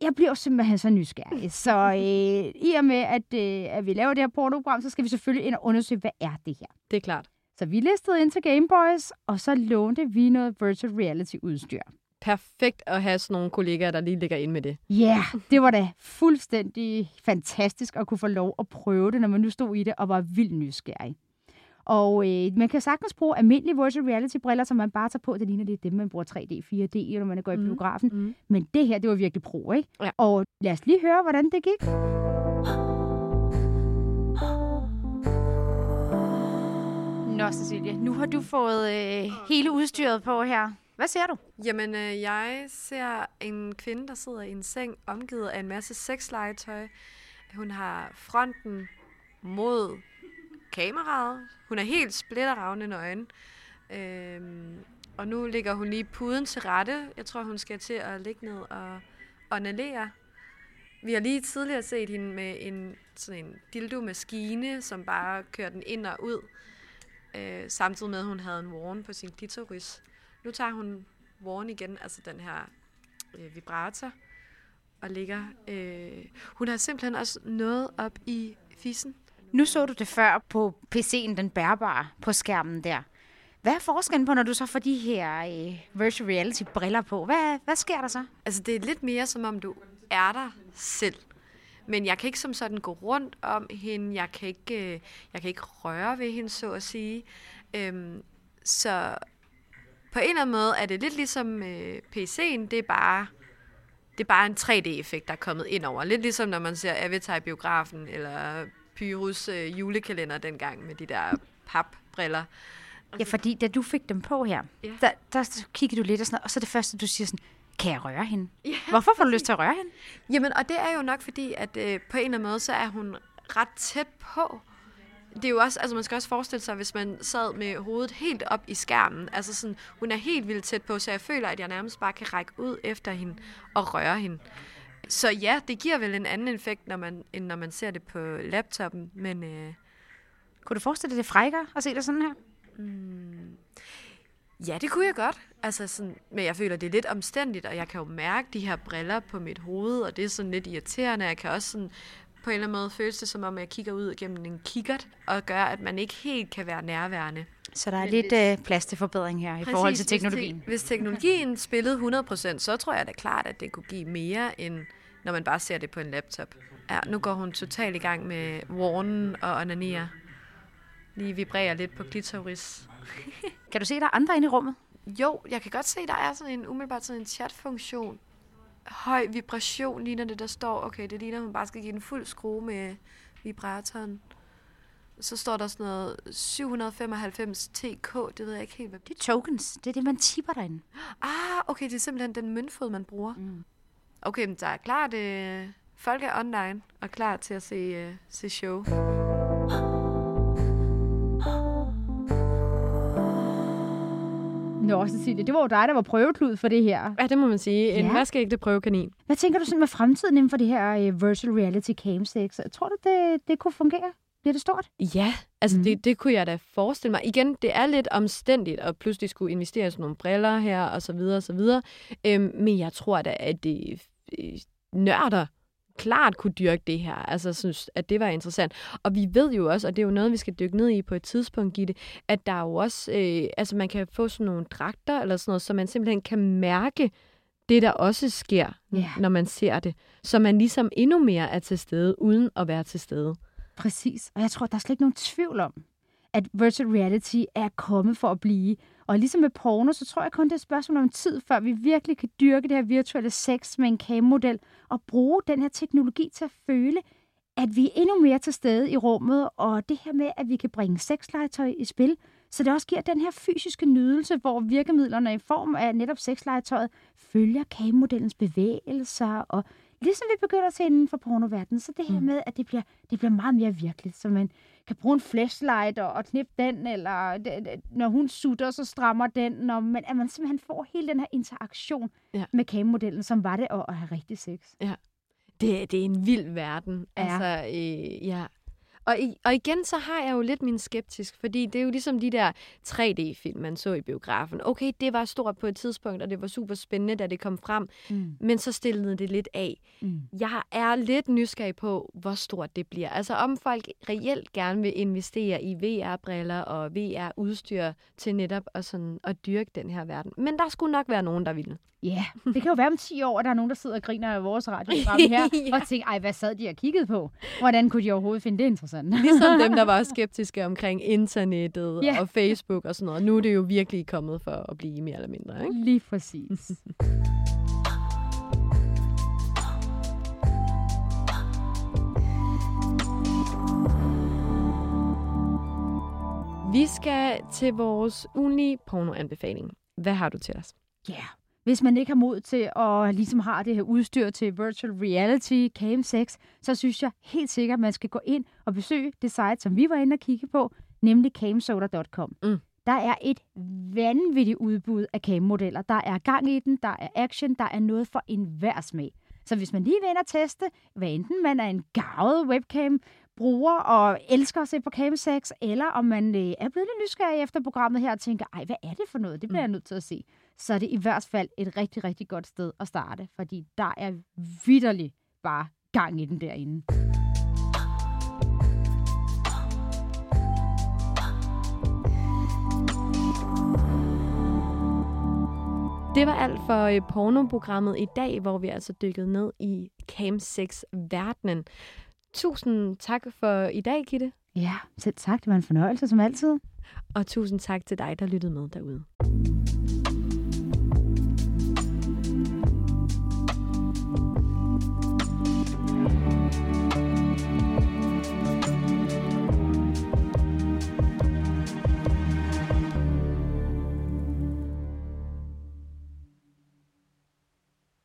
C: jeg bliver simpelthen så nysgerrig. Så øh, i og med, at, øh, at vi laver det her pornoprogram, så skal vi selvfølgelig ind og undersøge, hvad er det her.
E: Det er klart.
C: Så vi listede ind til Gameboys, og så lånte vi noget virtual reality udstyr.
E: Perfekt at have sådan nogle kollegaer, der lige ligger ind med det.
C: Ja, yeah, det var da fuldstændig fantastisk at kunne få lov at prøve det, når man nu stod i det og var vildt nysgerrig. Og øh, man kan sagtens bruge almindelige virtual reality-briller, som man bare tager på. Det ligner lidt dem, man bruger 3D, 4D, når man går i
E: Mhm.
C: biografen.
E: Mm.
C: Men det her, det var virkelig pro, ikke?
E: Ja.
C: Og lad os lige høre, hvordan det gik. Nå, Cecilie, nu har du fået øh, hele udstyret på her. Hvad ser du?
B: Jamen, øh, jeg ser en kvinde, der sidder i en seng, omgivet af en masse sexlegetøj. Hun har fronten mod kameraet. Hun er helt splitteravne nøgen. Øhm, og nu ligger hun lige puden til rette. Jeg tror, hun skal til at ligge ned og onanere. Vi har lige tidligere set hende med en, sådan en dildo-maskine, som bare kører den ind og ud. Øh, samtidig med, at hun havde en worn på sin klitoris. Nu tager hun worn igen, altså den her øh, vibrator, og ligger... Øh, hun har simpelthen også noget op i fissen.
G: Nu så du det før på PC'en, den bærbare på skærmen der. Hvad er forskellen på, når du så får de her øh, virtual reality briller på? Hvad, hvad sker der så?
B: Altså, det er lidt mere, som om du er der selv. Men jeg kan ikke som sådan gå rundt om hende. Jeg kan ikke, øh, jeg kan ikke røre ved hende, så at sige. Øhm, så på en eller anden måde er det lidt ligesom øh, PC'en. Det er bare det er bare en 3D-effekt, der er kommet ind over. Lidt ligesom når man ser Avatar i biografen, eller Pyrus øh, julekalender dengang med de der papbriller.
G: Ja, fordi da du fik dem på her,
B: Ja.
G: der, der kiggede du lidt og sådan noget, og så det første, du siger sådan, kan jeg røre hende?
B: Ja.
G: Hvorfor får du lyst til at røre hende?
B: Jamen, og det er jo nok fordi, at øh, på en eller anden måde, så er hun ret tæt på. Det er jo også, altså man skal også forestille sig, hvis man sad med hovedet helt op i skærmen. Altså sådan, hun er helt vildt tæt på, så jeg føler, at jeg nærmest bare kan række ud efter hende og røre hende. Så ja, det giver vel en anden effekt, når man, end når man ser det på laptoppen, men... Øh,
G: Kunne du forestille dig det frækkere at se det sådan her?
B: Ja, det kunne jeg godt. Altså sådan, men jeg føler, det er lidt omstændigt, og jeg kan jo mærke de her briller på mit hoved, og det er sådan lidt irriterende. Jeg kan også sådan, på en eller anden måde føles det som om, jeg kigger ud gennem en kikkert, og gør, at man ikke helt kan være nærværende.
H: Så der er
I: Men
H: lidt
I: hvis-
H: øh, plads til forbedring her i forhold til teknologien.
I: Hvis, te- hvis teknologien spillede 100%, så tror jeg da klart, at det kunne give mere, end når man bare ser det på en laptop. Ja, nu går hun totalt i gang med warnen og onanier. Lige vibrerer lidt på klitoris.
H: Kan du se, der er andre inde i rummet?
I: Jo, jeg kan godt se, der er sådan en umiddelbart sådan en chatfunktion. Høj vibration ligner det, der står. Okay, det ligner, hun bare skal give den fuld skrue med vibratoren. Så står der sådan noget 795 TK, det ved jeg ikke helt, hvad
H: Det er tokens. Det er det, man tipper derinde.
I: Ah, okay, det er simpelthen den møntfod, man bruger.
H: Mm.
I: Okay, men der er klart, øh, folk er online og klar til at se, øh, se show.
C: Nå, Cecilie, det var jo dig, der var prøveklud for det her.
B: Ja, det må man sige. En
C: Ja.
B: vaskeægte prøvekanin.
C: Hvad tænker du sådan med fremtiden inden for det her uh, virtual reality cam sex? Tror du, det, det kunne fungere? Bliver det stort?
B: Ja, altså
C: Mhm.
B: mm. det, det kunne jeg da forestille mig. Igen, det er lidt omstændigt at pludselig skulle investere i sådan nogle briller her, og så videre, og så videre. Øhm, men jeg tror da, at det nørder klart kunne dyrke det her. Altså, synes, at det var interessant. Og vi ved jo også, og det er jo noget, vi skal dykke ned i på et tidspunkt, Gitte, at der er jo også, øh, altså man kan få sådan nogle dragter eller sådan noget, så man simpelthen kan mærke det, der også sker,
C: Ja.
B: når man ser det. Så man ligesom endnu mere er til stede, uden at være til stede.
C: Præcis. Og jeg tror, der er slet ikke nogen tvivl om, at virtual reality er kommet for at blive. Og ligesom med porno, så tror jeg kun, det er et spørgsmål om tid, før vi virkelig kan dyrke det her virtuelle sex med en cam-model og bruge den her teknologi til at føle, at vi er endnu mere til stede i rummet, og det her med, at vi kan bringe sexlegetøj i spil, så det også giver den her fysiske nydelse, hvor virkemidlerne i form af netop sexlegetøjet følger cam-modellens bevægelser, og ligesom vi begynder at se inden for pornoverdenen, så det her
B: Mm.
C: med, at det bliver, det bliver meget mere virkeligt, så man kan bruge en flashlight og, og knippe den, eller det, det, når hun sutter, så strammer den, når man, at man simpelthen får hele den her interaktion
B: Ja.
C: med cam-modellen, som var det at, at have rigtig sex.
B: Det, det er en vild verden.
C: Ja.
B: Altså, øh, ja. Og, i, og igen, så har jeg jo lidt min skeptisk, fordi det er jo ligesom de der 3D-film, man så i biografen. Okay, det var stort på et tidspunkt, og det var super spændende, da det kom frem,
C: Mm.
B: men så stillede det lidt af.
C: Mm.
B: Jeg er lidt nysgerrig på, hvor stort det bliver. Altså om folk reelt gerne vil investere i VR-briller og VR-udstyr til netop at, sådan, at dyrke den her verden. Men der skulle nok være nogen, der ville.
C: Ja, det kan jo være om 10 år, at der er nogen, der sidder og griner af vores radioprogram her,
B: Ja.
C: og tænker, ej, hvad sad de og kiggede på? Hvordan kunne de overhovedet finde det interessant?
B: Ligesom dem, der var skeptiske omkring internettet
C: Ja.
B: og Facebook og sådan noget. Nu er det jo virkelig kommet for at blive mere eller mindre. Ikke?
C: Lige præcis.
B: Vi skal til vores ugenlige pornoanbefaling. Hvad har du til os?
C: Ja, yeah. Hvis man ikke har mod til at ligesom har det her udstyr til virtual reality, cam 6, så synes jeg helt sikkert, at man skal gå ind og besøge det site, som vi var inde og kigge på, nemlig camsoda.com.
B: Mm.
C: Der er et vanvittigt udbud af cam-modeller. Der er gang i den, der er action, der er noget for enhver smag. Så hvis man lige vil ind og teste, hvad enten man er en gavet webcam, bruger og elsker at se på cam 6, eller om man øh, er blevet lidt nysgerrig efter programmet her og tænker, ej, hvad er det for noget? Det bliver jeg nødt til at se. Så er det i hvert fald et rigtig, rigtig godt sted at starte, fordi der er vidderligt bare gang i den derinde.
B: Det var alt for øh, pornoprogrammet i dag, hvor vi altså dykkede ned i Cam 6-verdenen. Tusind tak for i dag, Gitte.
C: Ja, selv tak. Det var en fornøjelse som altid.
B: Og tusind tak til dig, der lyttede med derude.